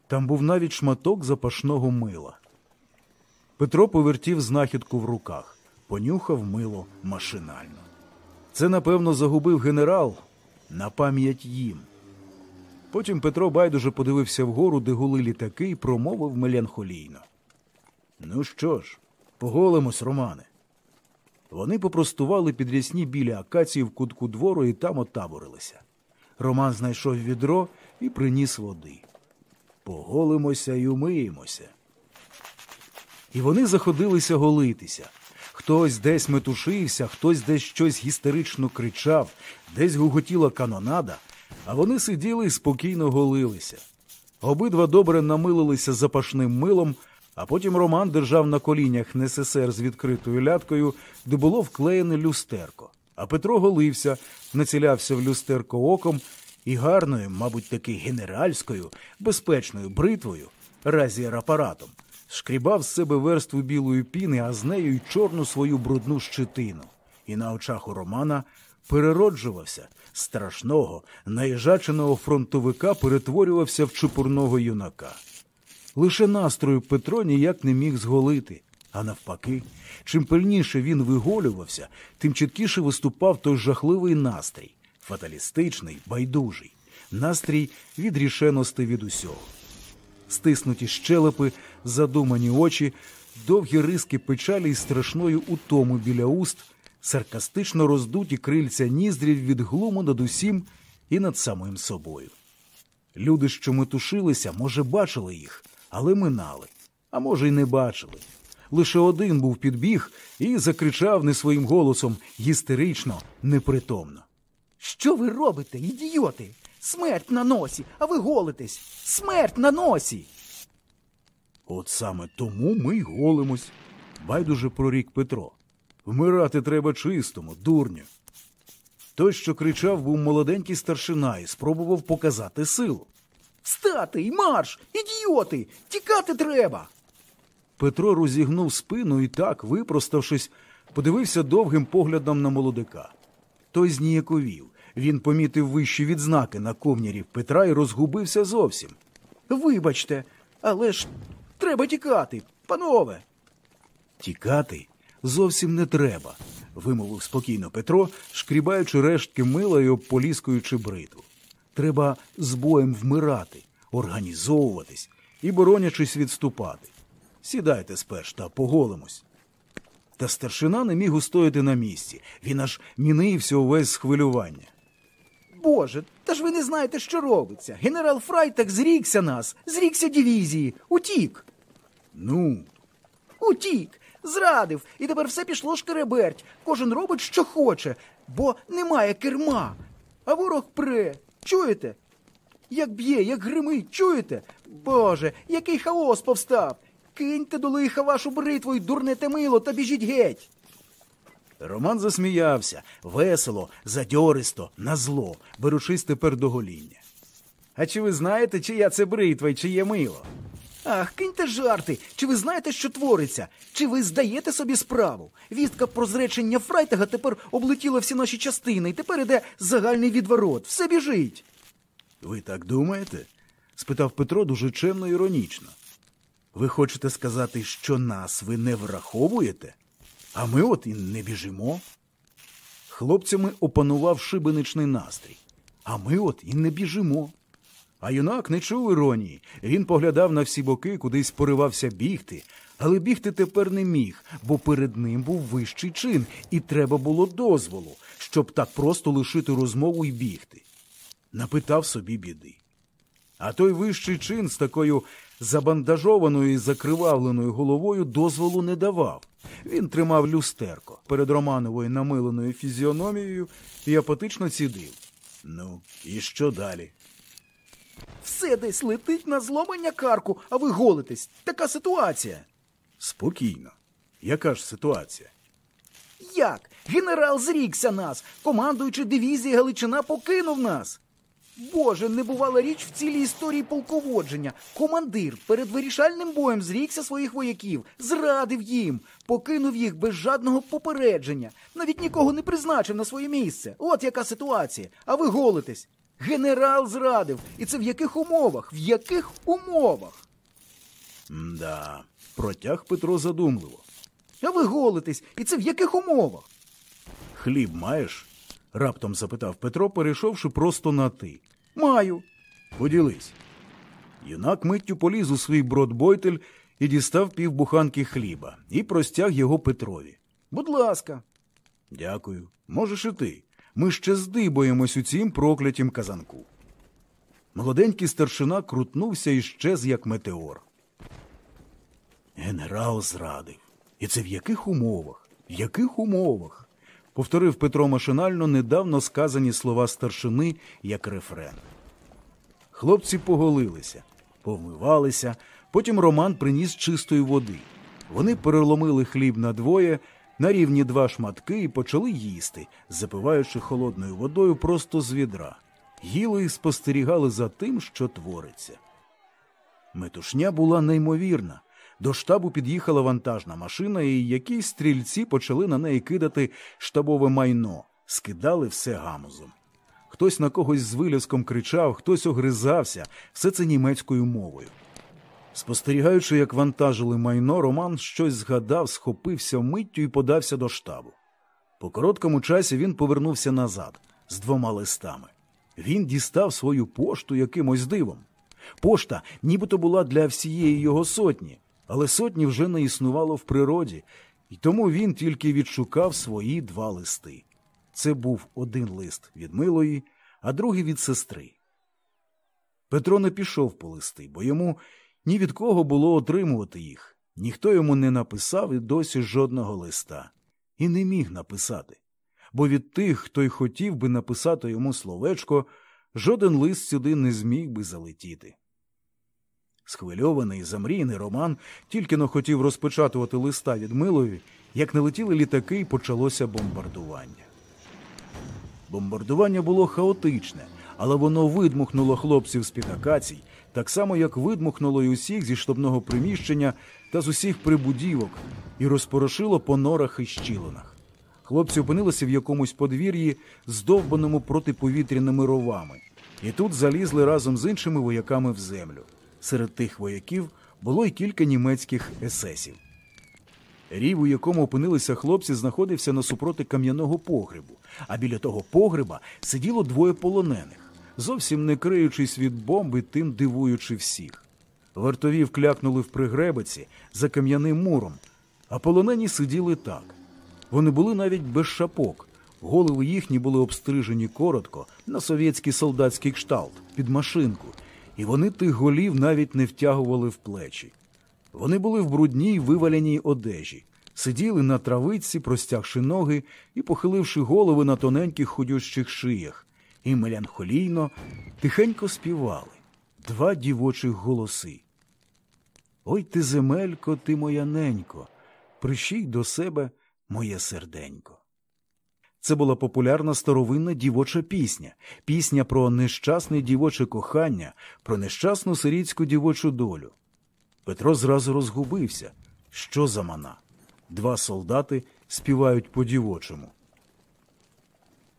Там був навіть шматок запашного мила. Петро повертів знахідку в руках, понюхав мило машинально. Це, напевно, загубив генерал на пам'ять їм. Потім Петро байдуже подивився вгору, де гули літаки, і промовив меланхолійно. Ну що ж, поголимось, Романе. Вони попростували під рясні біля акації в кутку двору і там отаборилися. Роман знайшов відро і приніс води. Поголимося і умиємося. І вони заходилися голитися. Хтось десь метушився, хтось десь щось гістерично кричав, десь гуготіла канонада, а вони сиділи і спокійно голилися. Обидва добре намилилися запашним милом, а потім Роман держав на колінях НССР з відкритою ляткою, де було вклеєне люстерко. А Петро голився, націлявся в люстерко оком і гарною, мабуть, таки генеральською, безпечною бритвою, разієр-апаратом, шкрібав з себе верству білої піни, а з нею й чорну свою брудну щитину. І на очах у Романа перероджувався страшного, наїжаченого фронтовика перетворювався в чепурного юнака. Лише настрою Петро ніяк не міг зголити, а навпаки, чим пильніше він виголювався, тим чіткіше виступав той жахливий настрій, фаталістичний, байдужий, настрій відрішеності від усього. Стиснуті щелепи, задумані очі, довгі риски печалі й страшної утому біля уст, саркастично роздуті крильця ніздрів від глуму над усім і над самим собою. Люди, що метушилися, може, бачили їх, але минали, а може, й не бачили. Лише один був підбіг і закричав не своїм голосом гістерично, непритомно. Що ви робите, ідіоти? Смерть на носі, а ви голитесь. Смерть на носі. От саме тому ми й голимось, байдуже прорік Петро. Вмирати треба чистому, дурню. Той, що кричав, був молоденький старшина і спробував показати силу. Встати й марш! Ідіоти! Тікати треба. Петро розігнув спину і так, випроставшись, подивився довгим поглядом на молодика. Той зніяковів. Він помітив вищі відзнаки на ковнярів Петра і розгубився зовсім. Вибачте, але ж треба тікати, панове. Тікати зовсім не треба, вимовив спокійно Петро, шкрібаючи рештки мила і обполіскуючи бритву. Треба з боєм вмирати, організовуватись і, боронячись, відступати. Сідайте сперш та поголимось. Та старшина не міг устояти на місці. Він аж мінився увесь з хвилювання. Боже, та ж ви не знаєте, що робиться. Генерал Фрайтак зрікся нас, зрікся дивізії, утік. Ну, Утік, зрадив, і тепер все пішло шкереберть. Кожен робить, що хоче, бо немає керма. А ворог пре. Чуєте? Як б'є, як гримить, чуєте? Боже, який хаос повстав. Киньте до лиха вашу бритву й дурнете мило та біжіть геть. Роман засміявся, весело, задьористо, назло, беручись тепер до гоління. А чи ви знаєте, чия це бритва і чиє мило? Ах, киньте жарти. Чи ви знаєте, що твориться? Чи ви здаєте собі справу? Вістка про зречення Фрайтага тепер облетіла всі наші частини, і тепер іде загальний відворот. Все біжить. Ви так думаєте? спитав Петро дуже чемно іронічно. Ви хочете сказати, що нас ви не враховуєте? А ми от і не біжимо. Хлопцями опанував шибеничний настрій. А ми от і не біжимо. А юнак не чув іронії. Він поглядав на всі боки, кудись поривався бігти, але бігти тепер не міг, бо перед ним був вищий чин, і треба було дозволу, щоб так просто лишити розмову і бігти. Напитав собі біди. А той вищий чин з такою забандажованою і закривавленою головою дозволу не давав. Він тримав люстерко перед Романовою намиленою фізіономією і апатично цідив. Ну, і що далі? Все десь летить на зломання карку, а ви голитесь. Така ситуація. Спокійно. Яка ж ситуація? Як? Генерал зрікся нас, командуючи дивізії Галичина покинув нас. Боже, не бувала річ в цілій історії полководження. Командир перед вирішальним боєм зрікся своїх вояків, зрадив їм, покинув їх без жадного попередження, навіть нікого не призначив на своє місце. От яка ситуація. А ви голитесь. Генерал зрадив. І це в яких умовах? В яких умовах? Да, протяг Петро задумливо. А ви голитесь, і це в яких умовах? Хліб маєш? Раптом запитав Петро, перейшовши просто на ти. Маю. Поділись. Юнак миттю поліз у свій бродбойтель і дістав півбуханки хліба і простяг його Петрові. Будь ласка. Дякую. Можеш і ти. Ми ще здибаємось у цім проклятім казанку. Молоденький старшина крутнувся і щез, як метеор. Генерал зрадив. І це в яких умовах? В яких умовах? Повторив Петро машинально недавно сказані слова старшини як рефрен. Хлопці поголилися, повмивалися, потім Роман приніс чистої води. Вони переломили хліб на двоє, на рівні два шматки і почали їсти, запиваючи холодною водою просто з відра. Їли спостерігали за тим, що твориться. Метушня була неймовірна. До штабу під'їхала вантажна машина, і якісь стрільці почали на неї кидати штабове майно, скидали все гамузом. Хтось на когось з виляском кричав, хтось огризався, все це німецькою мовою. Спостерігаючи, як вантажили майно, Роман щось згадав, схопився миттю і подався до штабу. По короткому часі він повернувся назад з двома листами. Він дістав свою пошту якимось дивом. Пошта нібито була для всієї його сотні, але сотні вже не існувало в природі, і тому він тільки відшукав свої два листи. Це був один лист від милої, а другий від сестри. Петро не пішов по листи, бо йому ні від кого було отримувати їх. Ніхто йому не написав і досі жодного листа, і не міг написати. Бо від тих, хто й хотів би написати йому словечко, жоден лист сюди не зміг би залетіти. Схвильований, замрійний Роман тільки но хотів розпечатувати листа від Милові, як не летіли літаки і почалося бомбардування. Бомбардування було хаотичне, але воно видмухнуло хлопців з під акацій, так само, як видмухнуло й усіх зі штабного приміщення та з усіх прибудівок, і розпорошило по норах і щілинах. Хлопці опинилися в якомусь подвір'ї, здовбаному протиповітряними ровами, і тут залізли разом з іншими вояками в землю. Серед тих вояків було й кілька німецьких есесів. Рів, у якому опинилися хлопці, знаходився насупроти кам'яного погребу, а біля того погреба сиділо двоє полонених, зовсім не криючись від бомби, тим дивуючи всіх. Вартові вклякнули в пригребиці за кам'яним муром, а полонені сиділи так. Вони були навіть без шапок. Голови їхні були обстрижені коротко на совєтський солдатський кшталт під машинку, і вони тих голів навіть не втягували в плечі. Вони були в брудній виваляній одежі, сиділи на травиці, простягши ноги і похиливши голови на тоненьких ходющих шиях, і меланхолійно тихенько співали два дівочих голоси. Ой ти, земелько, ти моя ненько, прищій до себе моє серденько. Це була популярна старовинна дівоча пісня, пісня про нещасне дівоче кохання, про нещасну сирітську дівочу долю. Петро зразу розгубився. Що за мана? Два солдати співають по дівочому.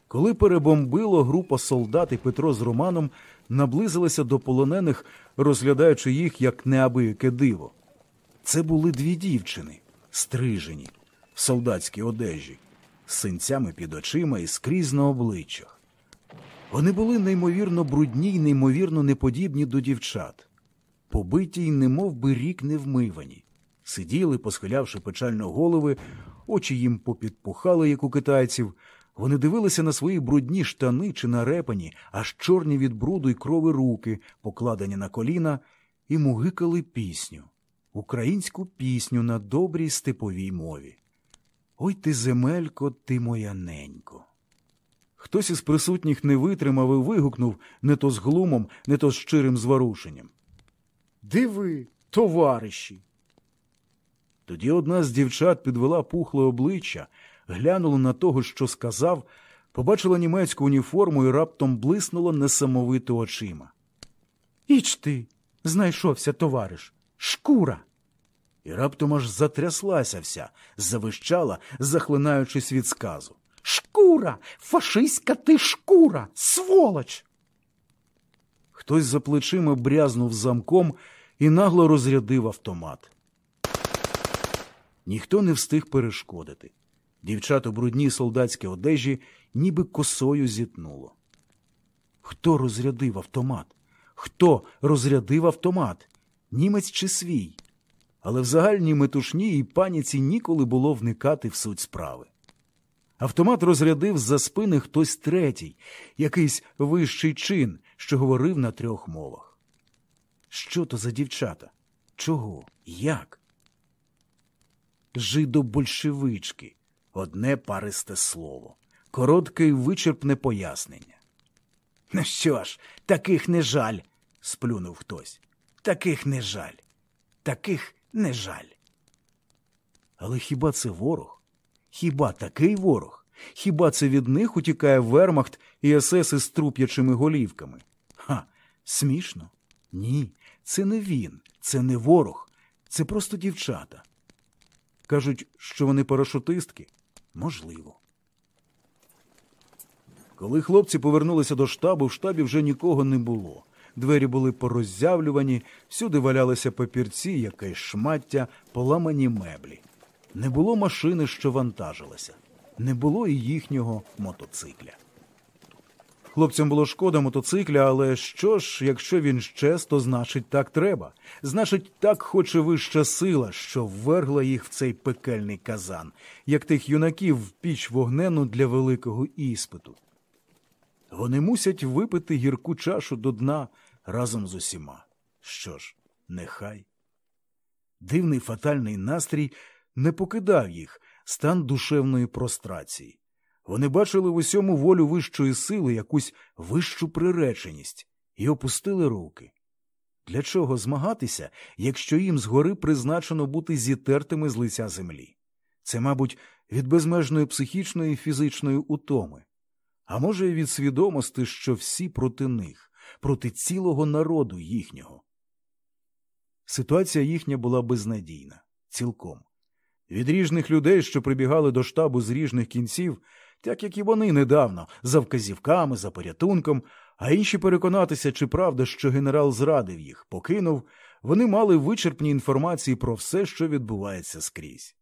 Коли перебомбило група солдат і Петро з Романом наблизилися до полонених, розглядаючи їх як неабияке диво. Це були дві дівчини, стрижені, в солдатській одежі, синцями під очима і скрізь на обличчях. Вони були неймовірно брудні й неймовірно неподібні до дівчат, побиті й немов би рік не вмивані. Сиділи, посхилявши печально голови, очі їм попідпухали, як у китайців. Вони дивилися на свої брудні штани чи нарепані, аж чорні від бруду й крови руки, покладені на коліна, і мугикали пісню, українську пісню на добрій степовій мові. Ой ти, земелько, ти моя ненько. Хтось із присутніх не витримав і вигукнув не то з глумом, не то з щирим зворушенням. Диви, товариші. Тоді одна з дівчат підвела пухле обличчя, глянула на того, що сказав, побачила німецьку уніформу і раптом блиснула несамовито очима. Іч ти, знайшовся товариш, шкура. І раптом аж затряслася вся, завищала, захлинаючись від сказу. Шкура, фашистська ти шкура, сволоч. Хтось за плечима брязнув замком і нагло розрядив автомат. Ніхто не встиг перешкодити. Дівчат у брудній солдатській одежі ніби косою зітнуло. Хто розрядив автомат? Хто розрядив автомат? Німець чи свій? Але в загальній метушні і паніці ніколи було вникати в суть справи. Автомат розрядив за спини хтось третій, якийсь вищий чин, що говорив на трьох мовах. Що то за дівчата? Чого? Як? Жидобольшевички. Одне паристе слово, коротке й вичерпне пояснення. Ну що ж, таких не жаль, сплюнув хтось. Таких не жаль, таких не жаль. Але хіба це ворог? Хіба такий ворог? Хіба це від них утікає вермахт і есес із труп'ячими голівками? Ха, смішно? Ні, це не він, це не ворог, це просто дівчата. Кажуть, що вони парашутистки? Можливо. Коли хлопці повернулися до штабу, в штабі вже нікого не було. Двері були пороззявлювані, всюди валялися папірці, якесь шмаття, поламані меблі. Не було машини, що вантажилася, не було і їхнього мотоцикля. Хлопцям було шкода мотоцикля, але що ж, якщо він щез, то значить так треба. Значить, так хоче вища сила, що ввергла їх в цей пекельний казан, як тих юнаків в піч вогнену для великого іспиту. Вони мусять випити гірку чашу до дна разом з усіма. Що ж, нехай. Дивний фатальний настрій не покидав їх стан душевної прострації. Вони бачили в усьому волю вищої сили якусь вищу приреченість і опустили руки. Для чого змагатися, якщо їм згори призначено бути зітертими з лиця землі? Це, мабуть, від безмежної психічної і фізичної утоми, а може, й від свідомості, що всі проти них, проти цілого народу їхнього. Ситуація їхня була безнадійна, цілком. Від ріжних людей, що прибігали до штабу з ріжних кінців, так як і вони недавно, за вказівками, за порятунком, а інші переконатися, чи правда, що генерал зрадив їх, покинув, вони мали вичерпні інформації про все, що відбувається скрізь.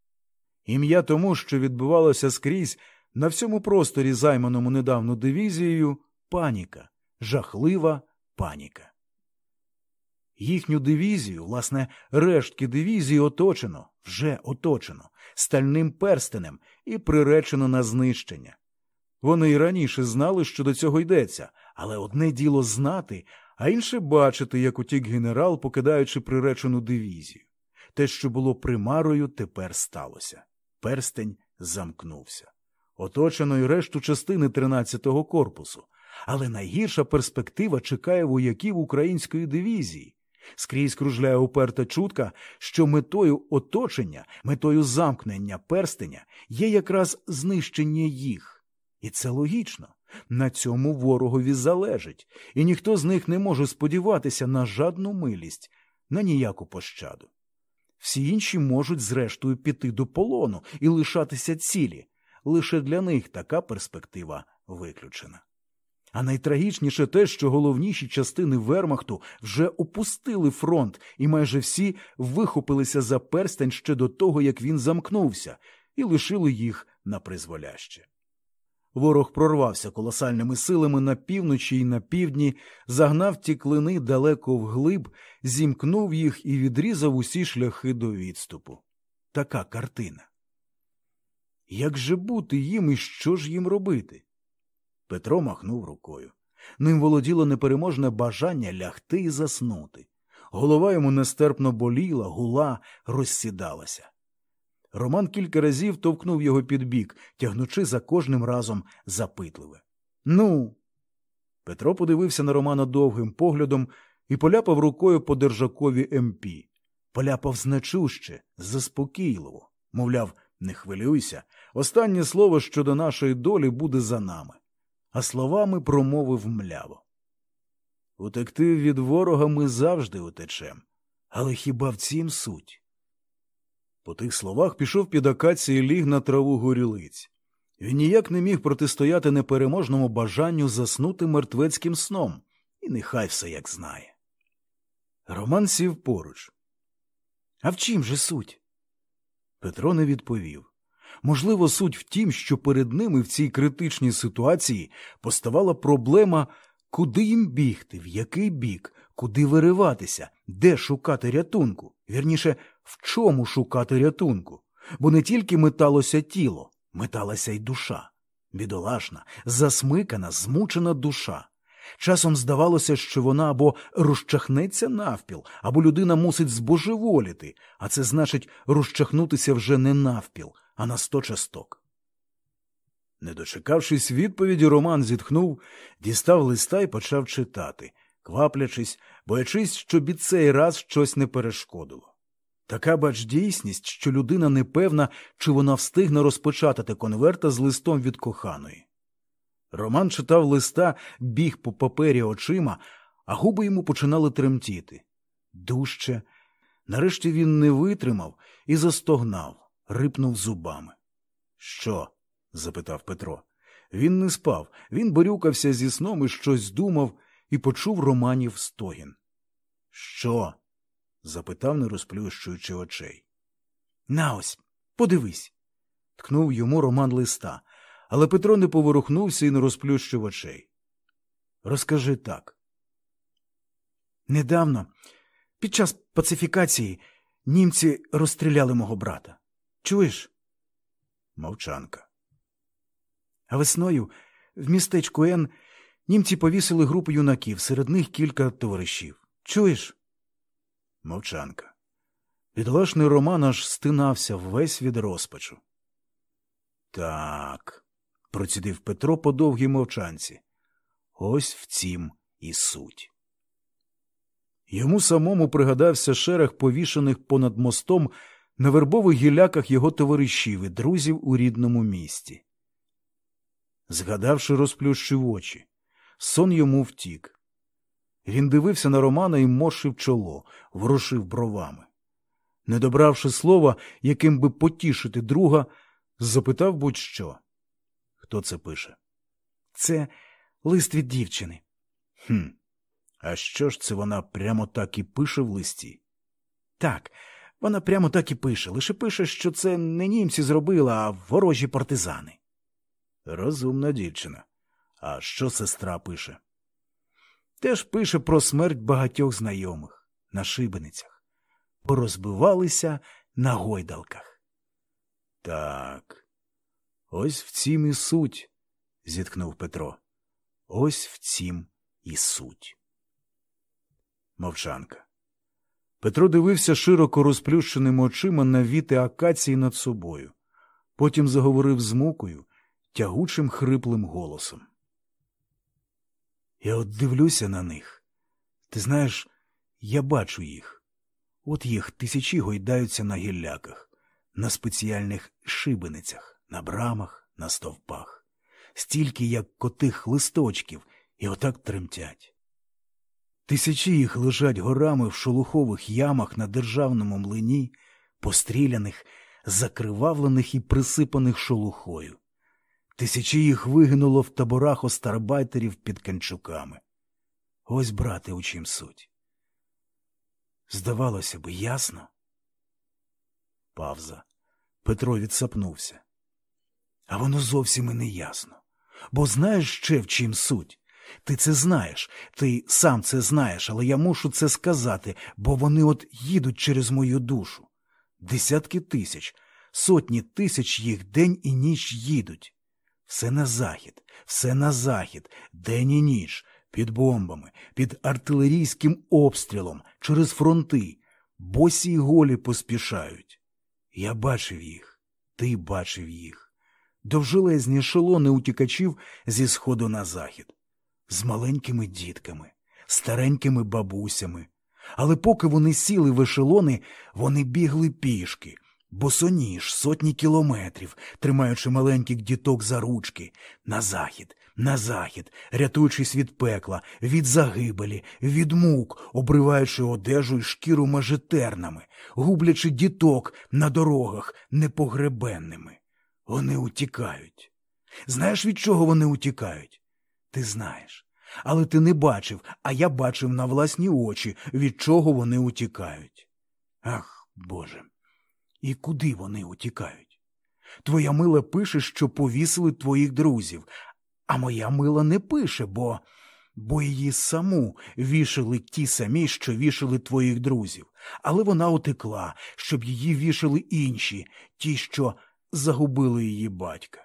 Ім'я тому, що відбувалося скрізь на всьому просторі, займаному недавно дивізією, паніка, жахлива паніка. Їхню дивізію, власне, рештки дивізії оточено, вже оточено, стальним перстенем і приречено на знищення. Вони й раніше знали, що до цього йдеться, але одне діло знати, а інше бачити, як утік генерал, покидаючи приречену дивізію. Те, що було примарою, тепер сталося. Перстень замкнувся. Оточено й решту частини 13-го корпусу. Але найгірша перспектива чекає вояків української дивізії. Скрізь кружляє уперта чутка, що метою оточення, метою замкнення перстеня є якраз знищення їх. І це логічно. На цьому ворогові залежить, і ніхто з них не може сподіватися на жадну милість, на ніяку пощаду. Всі інші можуть, зрештою, піти до полону і лишатися цілі. Лише для них така перспектива виключена. А найтрагічніше те, що головніші частини Вермахту вже опустили фронт, і майже всі вихопилися за перстень ще до того, як він замкнувся, і лишили їх на призволяще. Ворог прорвався колосальними силами на півночі і на півдні, загнав ті клини далеко вглиб, зімкнув їх і відрізав усі шляхи до відступу. Така картина. Як же бути їм і що ж їм робити? Петро махнув рукою. Ним володіло непереможне бажання лягти і заснути. Голова йому нестерпно боліла, гула, розсідалася. Роман кілька разів товкнув його під бік, тягнучи за кожним разом запитливе. Ну. Петро подивився на Романа довгим поглядом і поляпав рукою по держакові МП. Поляпав значуще, заспокійливо, мовляв, не хвилюйся, останнє слово щодо нашої долі буде за нами. А словами промовив мляво. Утекти від ворога ми завжди утечем. Але хіба в цім суть? По тих словах пішов під акації ліг на траву горілиць. Він ніяк не міг протистояти непереможному бажанню заснути мертвецьким сном, і нехай все як знає. Роман сів поруч. А в чим же суть? Петро не відповів. Можливо, суть в тім, що перед ними в цій критичній ситуації поставала проблема, куди їм бігти, в який бік, куди вириватися, де шукати рятунку, вірніше, в чому шукати рятунку, бо не тільки металося тіло, металася й душа. Бідолашна, засмикана, змучена душа. Часом здавалося, що вона або розчахнеться навпіл, або людина мусить збожеволіти, а це значить розчахнутися вже не навпіл, а на сто часток. Не дочекавшись відповіді, Роман зітхнув, дістав листа і почав читати, кваплячись, боячись, щоб і цей раз щось не перешкодило. Така бач дійсність, що людина не певна, чи вона встигне розпечатати конверта з листом від коханої. Роман читав листа, біг по папері очима, а губи йому починали тремтіти. Дужче. Нарешті він не витримав і застогнав, рипнув зубами. Що? запитав Петро. Він не спав, він борюкався зі сном і щось думав і почув Романів стогін. Що? запитав, не розплющуючи очей. На ось, подивись. ткнув йому Роман листа, але Петро не поворухнувся і не розплющив очей. Розкажи так. Недавно, під час пацифікації, німці розстріляли мого брата. Чуєш? Мовчанка. А весною в містечку Н німці повісили групу юнаків, серед них кілька товаришів. Чуєш? Мовчанка. Підлашний Роман аж стинався весь від розпачу. Так, процідив Петро по довгій мовчанці. Ось в цім і суть. Йому самому пригадався шерех повішених понад мостом на вербових гіляках його товаришів і друзів у рідному місті. Згадавши, розплющив очі, сон йому втік. Він дивився на Романа і моршив чоло, ворушив бровами. Не добравши слова, яким би потішити друга, запитав будь що. Хто це пише? Це лист від дівчини. «Хм, А що ж це вона прямо так і пише в листі? Так, вона прямо так і пише, лише пише, що це не німці зробили, а ворожі партизани. Розумна дівчина. А що сестра пише? Теж пише про смерть багатьох знайомих на шибеницях, порозбивалися на гойдалках. Так, ось в цім і суть, зіткнув Петро. Ось в цім і суть. Мовчанка. Петро дивився широко розплющеними очима на віти акації над собою. Потім заговорив з мукою, тягучим хриплим голосом. Я от дивлюся на них. Ти знаєш, я бачу їх. От їх тисячі гойдаються на гілляках, на спеціальних шибеницях, на брамах, на стовпах, стільки, як котих листочків, і отак тремтять. Тисячі їх лежать горами в шолухових ямах на державному млині, постріляних, закривавлених і присипаних шолухою. Тисячі їх вигинуло в таборах остарбайтерів під канчуками. Ось, брате, у чим суть. Здавалося б, ясно. Павза. Петро відсапнувся. А воно зовсім і не ясно. Бо знаєш ще в чим суть? Ти це знаєш, ти сам це знаєш, але я мушу це сказати, бо вони от їдуть через мою душу. Десятки тисяч, сотні тисяч їх день і ніч їдуть. Все на захід, все на захід, день і ніч, під бомбами, під артилерійським обстрілом, через фронти, босі й голі поспішають. Я бачив їх, ти бачив їх. Довжелезні шолони утікачів зі сходу на захід, з маленькими дітками, старенькими бабусями. Але поки вони сіли в ешелони, вони бігли пішки, босоніж сотні кілометрів, тримаючи маленьких діток за ручки, на захід, на захід, рятуючись від пекла, від загибелі, від мук, обриваючи одежу і шкіру мажетернами, гублячи діток на дорогах непогребенними. Вони утікають. Знаєш, від чого вони утікають? Ти знаєш. Але ти не бачив, а я бачив на власні очі, від чого вони утікають. Ах, Боже. І куди вони утікають? Твоя мила пише, що повісили твоїх друзів, а моя мила не пише, бо бо її саму вішали ті самі, що вішали твоїх друзів, але вона утекла, щоб її вішали інші, ті, що загубили її батька.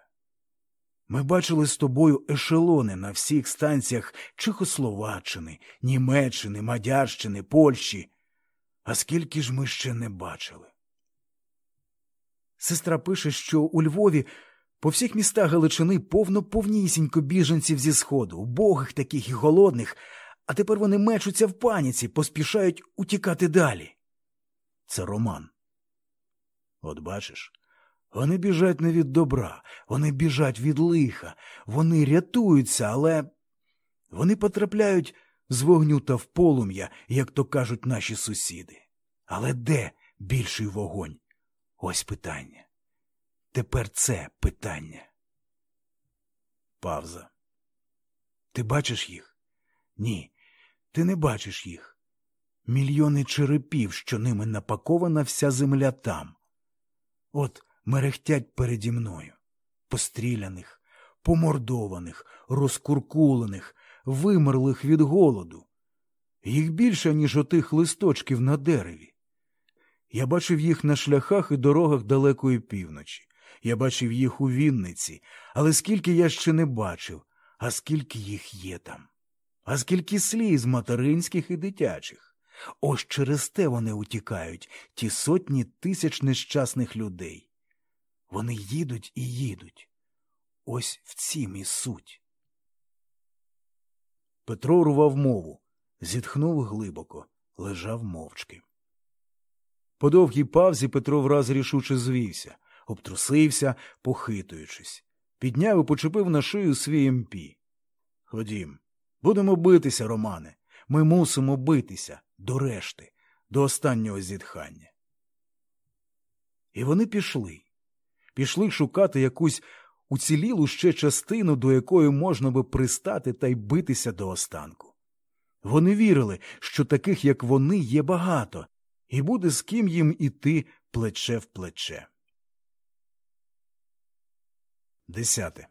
Ми бачили з тобою ешелони на всіх станціях Чехословаччини, Німеччини, Мадярщини, Польщі. А скільки ж ми ще не бачили? Сестра пише, що у Львові по всіх містах Галичини повно повнісінько біженців зі сходу, убогих таких і голодних, а тепер вони мечуться в паніці, поспішають утікати далі. Це роман. От бачиш, вони біжать не від добра, вони біжать від лиха, вони рятуються, але вони потрапляють з вогню та в полум'я, як то кажуть наші сусіди. Але де більший вогонь? Ось питання. Тепер це питання. Павза. Ти бачиш їх? Ні, ти не бачиш їх. Мільйони черепів, що ними напакована вся земля там. От мерехтять переді мною, постріляних, помордованих, розкуркулених, вимерлих від голоду. Їх більше, ніж отих листочків на дереві. Я бачив їх на шляхах і дорогах далекої півночі. Я бачив їх у Вінниці, але скільки я ще не бачив, а скільки їх є там, а скільки сліз материнських і дитячих. Ось через те вони утікають, ті сотні тисяч нещасних людей. Вони їдуть і їдуть. Ось в цім і суть. Петро рвав мову, зітхнув глибоко, лежав мовчки. По довгій павзі Петро враз рішуче звівся, обтрусився, похитуючись, підняв і почепив на шию свій емпі. Ходім, будемо битися, Романе. Ми мусимо битися до решти, до останнього зітхання. І вони пішли. Пішли шукати якусь уцілілу ще частину, до якої можна би пристати та й битися до останку. Вони вірили, що таких, як вони, є багато, і буде з ким їм іти плече в плече. Десяте.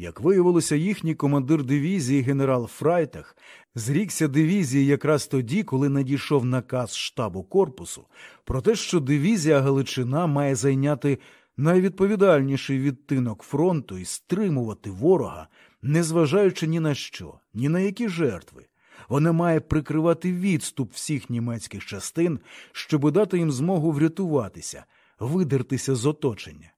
Як виявилося, їхній командир дивізії генерал Фрайтах зрікся дивізії якраз тоді, коли надійшов наказ штабу корпусу про те, що дивізія Галичина має зайняти найвідповідальніший відтинок фронту і стримувати ворога, незважаючи ні на що, ні на які жертви. Вона має прикривати відступ всіх німецьких частин, щоб дати їм змогу врятуватися, видертися з оточення.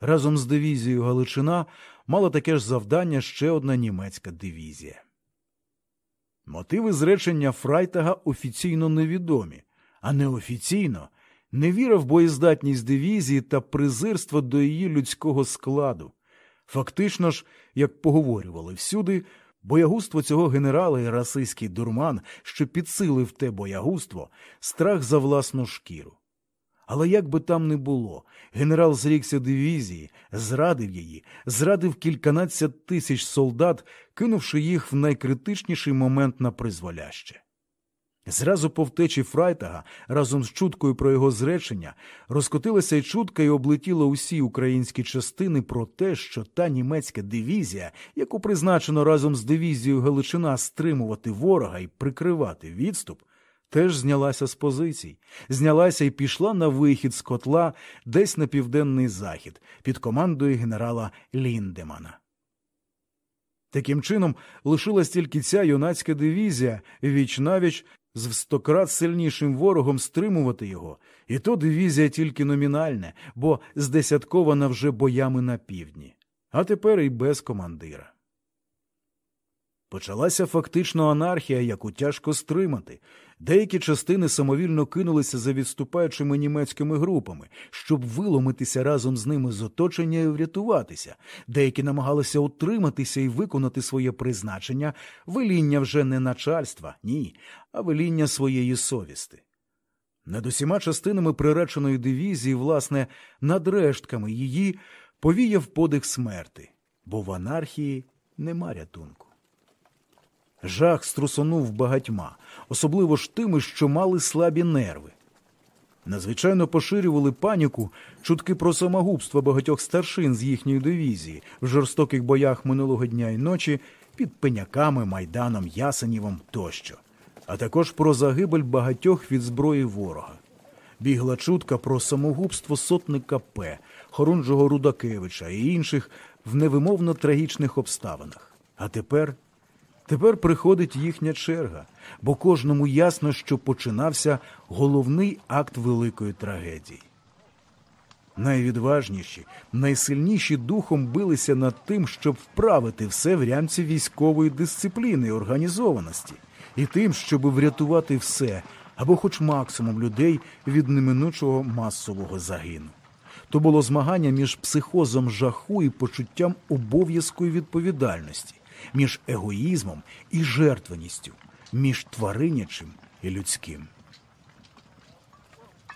Разом з дивізією Галичина мала таке ж завдання ще одна німецька дивізія. Мотиви зречення Фрайтага офіційно невідомі, а неофіційно невіра в боєздатність дивізії та презирство до її людського складу. Фактично ж, як поговорювали всюди, боягузтво цього генерала і расистський дурман, що підсилив те боягузтво, страх за власну шкіру. Але як би там не було, генерал зрікся дивізії, зрадив її, зрадив кільканадцять тисяч солдат, кинувши їх в найкритичніший момент на призволяще. Зразу по втечі Фрайтага разом з чуткою про його зречення розкотилася й чутка і облетіла усі українські частини про те, що та німецька дивізія, яку призначено разом з дивізією Галичина стримувати ворога і прикривати відступ, теж знялася з позицій, знялася і пішла на вихід з котла десь на південний захід під командою генерала Ліндемана. Таким чином, лишилась тільки ця юнацька дивізія віч навіч з в стократ сильнішим ворогом стримувати його, і то дивізія тільки номінальне, бо здесяткована вже боями на півдні, а тепер і без командира. Почалася фактично анархія, яку тяжко стримати. Деякі частини самовільно кинулися за відступаючими німецькими групами, щоб виломитися разом з ними з оточення і врятуватися. Деякі намагалися утриматися і виконати своє призначення, веління вже не начальства, ні, а веління своєї совісти. Над усіма частинами приреченої дивізії, власне, над рештками її повіяв подих смерти, бо в анархії нема рятунку. Жах струсонув багатьма, особливо ж тими, що мали слабі нерви. Надзвичайно поширювали паніку чутки про самогубство багатьох старшин з їхньої дивізії в жорстоких боях минулого дня і ночі під пеняками, майданом, Ясенівом тощо, а також про загибель багатьох від зброї ворога. Бігла чутка про самогубство сотника П, Хорунжого Рудакевича і інших в невимовно трагічних обставинах. А тепер Тепер приходить їхня черга, бо кожному ясно, що починався головний акт великої трагедії. Найвідважніші, найсильніші духом билися над тим, щоб вправити все в рямці військової дисципліни і організованості, і тим, щоб врятувати все або хоч максимум людей від неминучого масового загину. То було змагання між психозом жаху і почуттям обов'язку і відповідальності між егоїзмом і жертвеністю, між тваринячим і людським.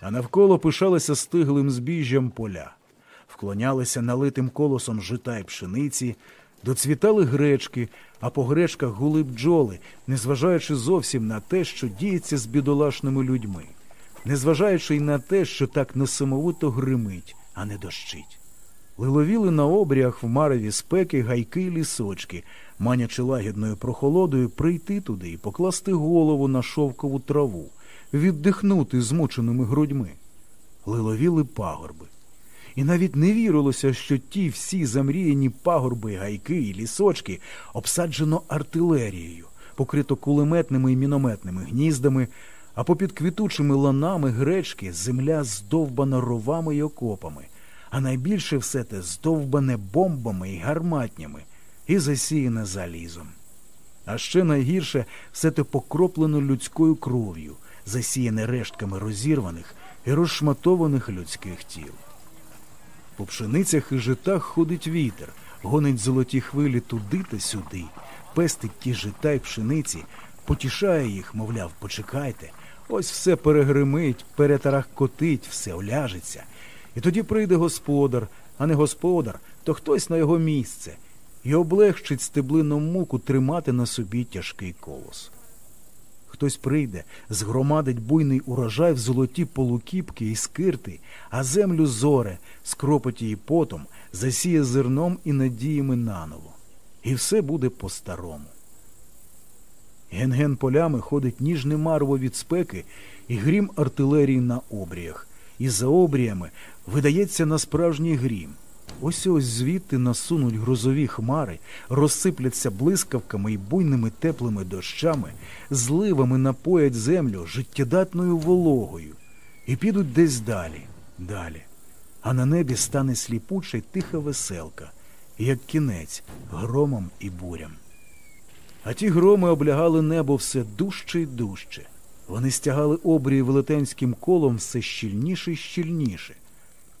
А навколо пишалися стиглим збіжжям поля, вклонялися налитим колосом жита й пшениці, доцвітали гречки, а по гречках гули бджоли, незважаючи зовсім на те, що діється з бідолашними людьми, незважаючи й на те, що так несамовито гримить, а не дощить. Лиловіли на обріях в мареві спеки гайки й лісочки, манячи лагідною прохолодою прийти туди і покласти голову на шовкову траву, віддихнути змученими грудьми. Лиловіли пагорби. І навіть не вірилося, що ті всі замріяні пагорби, гайки і лісочки обсаджено артилерією, покрито кулеметними і мінометними гніздами, а попід квітучими ланами гречки земля здовбана ровами й окопами, а найбільше все те здовбане бомбами і гарматнями, і засіяне залізом. А ще найгірше все те покроплено людською кров'ю, засіяне рештками розірваних і розшматованих людських тіл. По пшеницях і житах ходить вітер, гонить золоті хвилі туди та сюди, пестить ті жита й пшениці, потішає їх, мовляв, почекайте, ось все перегримить, перетарахкотить, все оляжеться. І тоді прийде господар, а не господар, то хтось на його місце і облегчить стеблину муку тримати на собі тяжкий колос. Хтось прийде, згромадить буйний урожай в золоті полукіпки і скирти, а землю зоре, скропить її потом, засіє зерном і надіями наново. І все буде по-старому. Ген-ген полями ходить ніжне марво від спеки і грім артилерії на обріях, і за обріями видається на справжній грім. Ось ось звідти насунуть грозові хмари, розсипляться блискавками і буйними теплими дощами, зливами напоять землю життєдатною вологою, і підуть десь далі, далі. А на небі стане сліпуча й тиха веселка, як кінець громом і бурям. А ті громи облягали небо все дужче й дужче. Вони стягали обрії велетенським колом все щільніше й щільніше.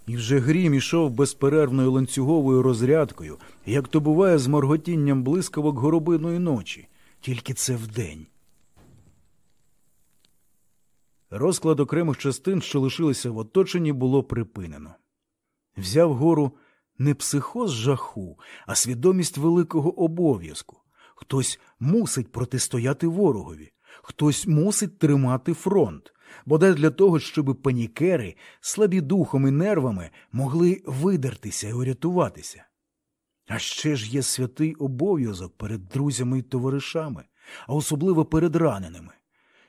І вже грім ішов безперервною ланцюговою розрядкою, як то буває з морготінням блискавок горобиної ночі, тільки це вдень. Розклад окремих частин, що лишилися в оточенні, було припинено. Взяв гору не психоз жаху, а свідомість великого обов'язку. Хтось мусить протистояти ворогові, Хтось мусить тримати фронт, бодай для того, щоб панікери, слабі духом і нервами, могли видертися і урятуватися. А ще ж є святий обов'язок перед друзями і товаришами, а особливо перед раненими.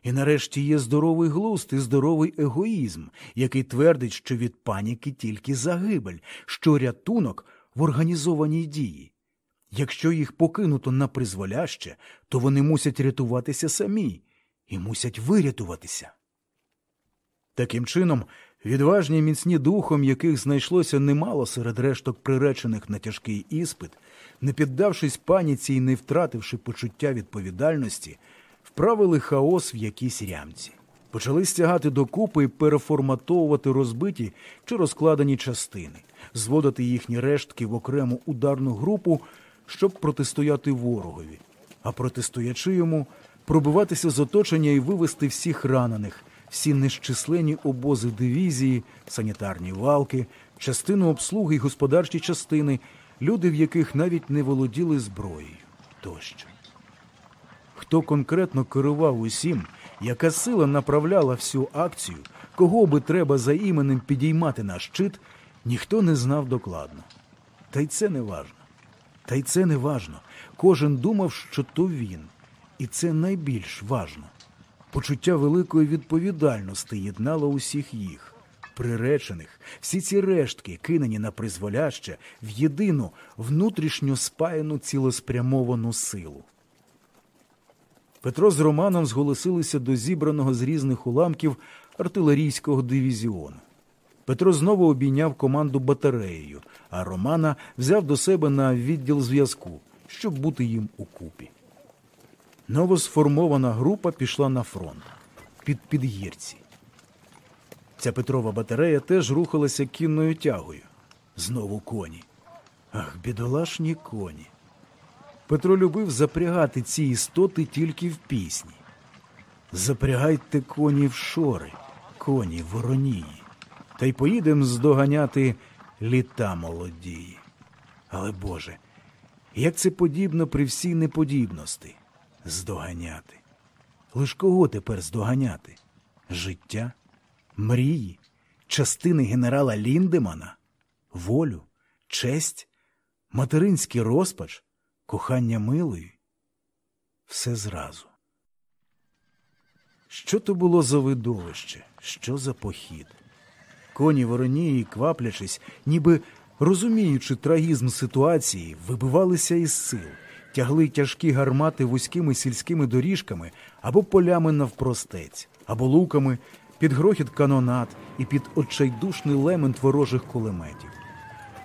І нарешті є здоровий глузд і здоровий егоїзм, який твердить, що від паніки тільки загибель, що рятунок в організованій дії. Якщо їх покинуто на призволяще, то вони мусять рятуватися самі і мусять вирятуватися. Таким чином, відважні міцні духом, яких знайшлося немало серед решток приречених на тяжкий іспит, не піддавшись паніці і не втративши почуття відповідальності, вправили хаос в якійсь рямці. Почали стягати докупи і переформатовувати розбиті чи розкладені частини, зводити їхні рештки в окрему ударну групу, щоб протистояти ворогові, а протистоячи йому, пробиватися з оточення і вивести всіх ранених, всі нещисленні обози дивізії, санітарні валки, частину обслуги й господарчі частини, люди, в яких навіть не володіли зброєю тощо. Хто конкретно керував усім, яка сила направляла всю акцію, кого би треба за іменем підіймати на щит, ніхто не знав докладно. Та й це не важно. Та й це не важно. Кожен думав, що то він. І це найбільш важно. Почуття великої відповідальності єднало усіх їх, приречених, всі ці рештки, кинені на призволяще, в єдину внутрішньо спаяну цілеспрямовану силу. Петро з Романом зголосилися до зібраного з різних уламків артилерійського дивізіону. Петро знову обійняв команду батареєю, а Романа взяв до себе на відділ зв'язку, щоб бути їм у купі. Новосформована група пішла на фронт під підгірці. Ця Петрова батарея теж рухалася кінною тягою. Знову коні. Ах, бідолашні коні. Петро любив запрягати ці істоти тільки в пісні. Запрягайте коні в шори, коні воронії, та й поїдем здоганяти літа молодії. Але Боже, як це подібно при всій неподібності здоганяти. Лиш кого тепер здоганяти? Життя, мрії, частини генерала Ліндемана, волю, честь, материнський розпач, кохання милої? Все зразу. Що то було за видовище, що за похід? Коні воронії, кваплячись, ніби розуміючи трагізм ситуації, вибивалися із сил, тягли тяжкі гармати вузькими сільськими доріжками або полями навпростець, або луками під грохіт канонат і під отчайдушний лемент ворожих кулеметів.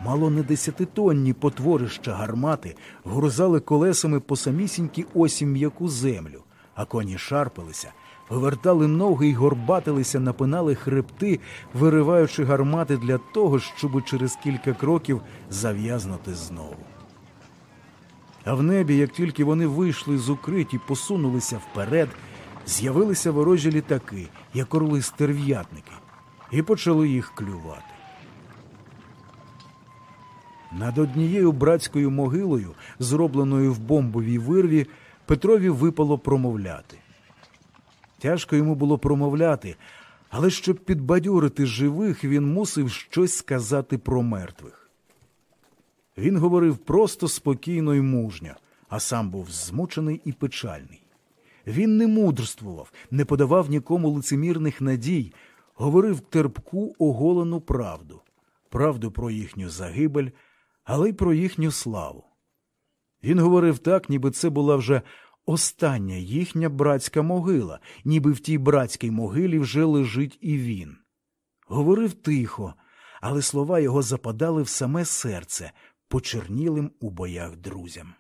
Мало не десятитонні потворища гармати грузали колесами по самісінькій осі м'яку землю, а коні шарпалися, вивертали ноги й горбатилися, напинали хребти, вириваючи гармати для того, щоб через кілька кроків зав'язнути знову. А в небі, як тільки вони вийшли з укриті, посунулися вперед, з'явилися ворожі літаки, як орли стерв'ятники, і почали їх клювати. Над однією братською могилою, зробленою в бомбовій вирві, Петрові випало промовляти. Тяжко йому було промовляти, але щоб підбадьорити живих, він мусив щось сказати про мертвих. Він говорив просто спокійно і мужньо, а сам був змучений і печальний. Він не мудрствував, не подавав нікому лицемірних надій, говорив терпку оголену правду, правду про їхню загибель, але й про їхню славу. Він говорив так, ніби це була вже остання їхня братська могила, ніби в тій братській могилі вже лежить і він. Говорив тихо, але слова його западали в саме серце почернілим у боях друзям.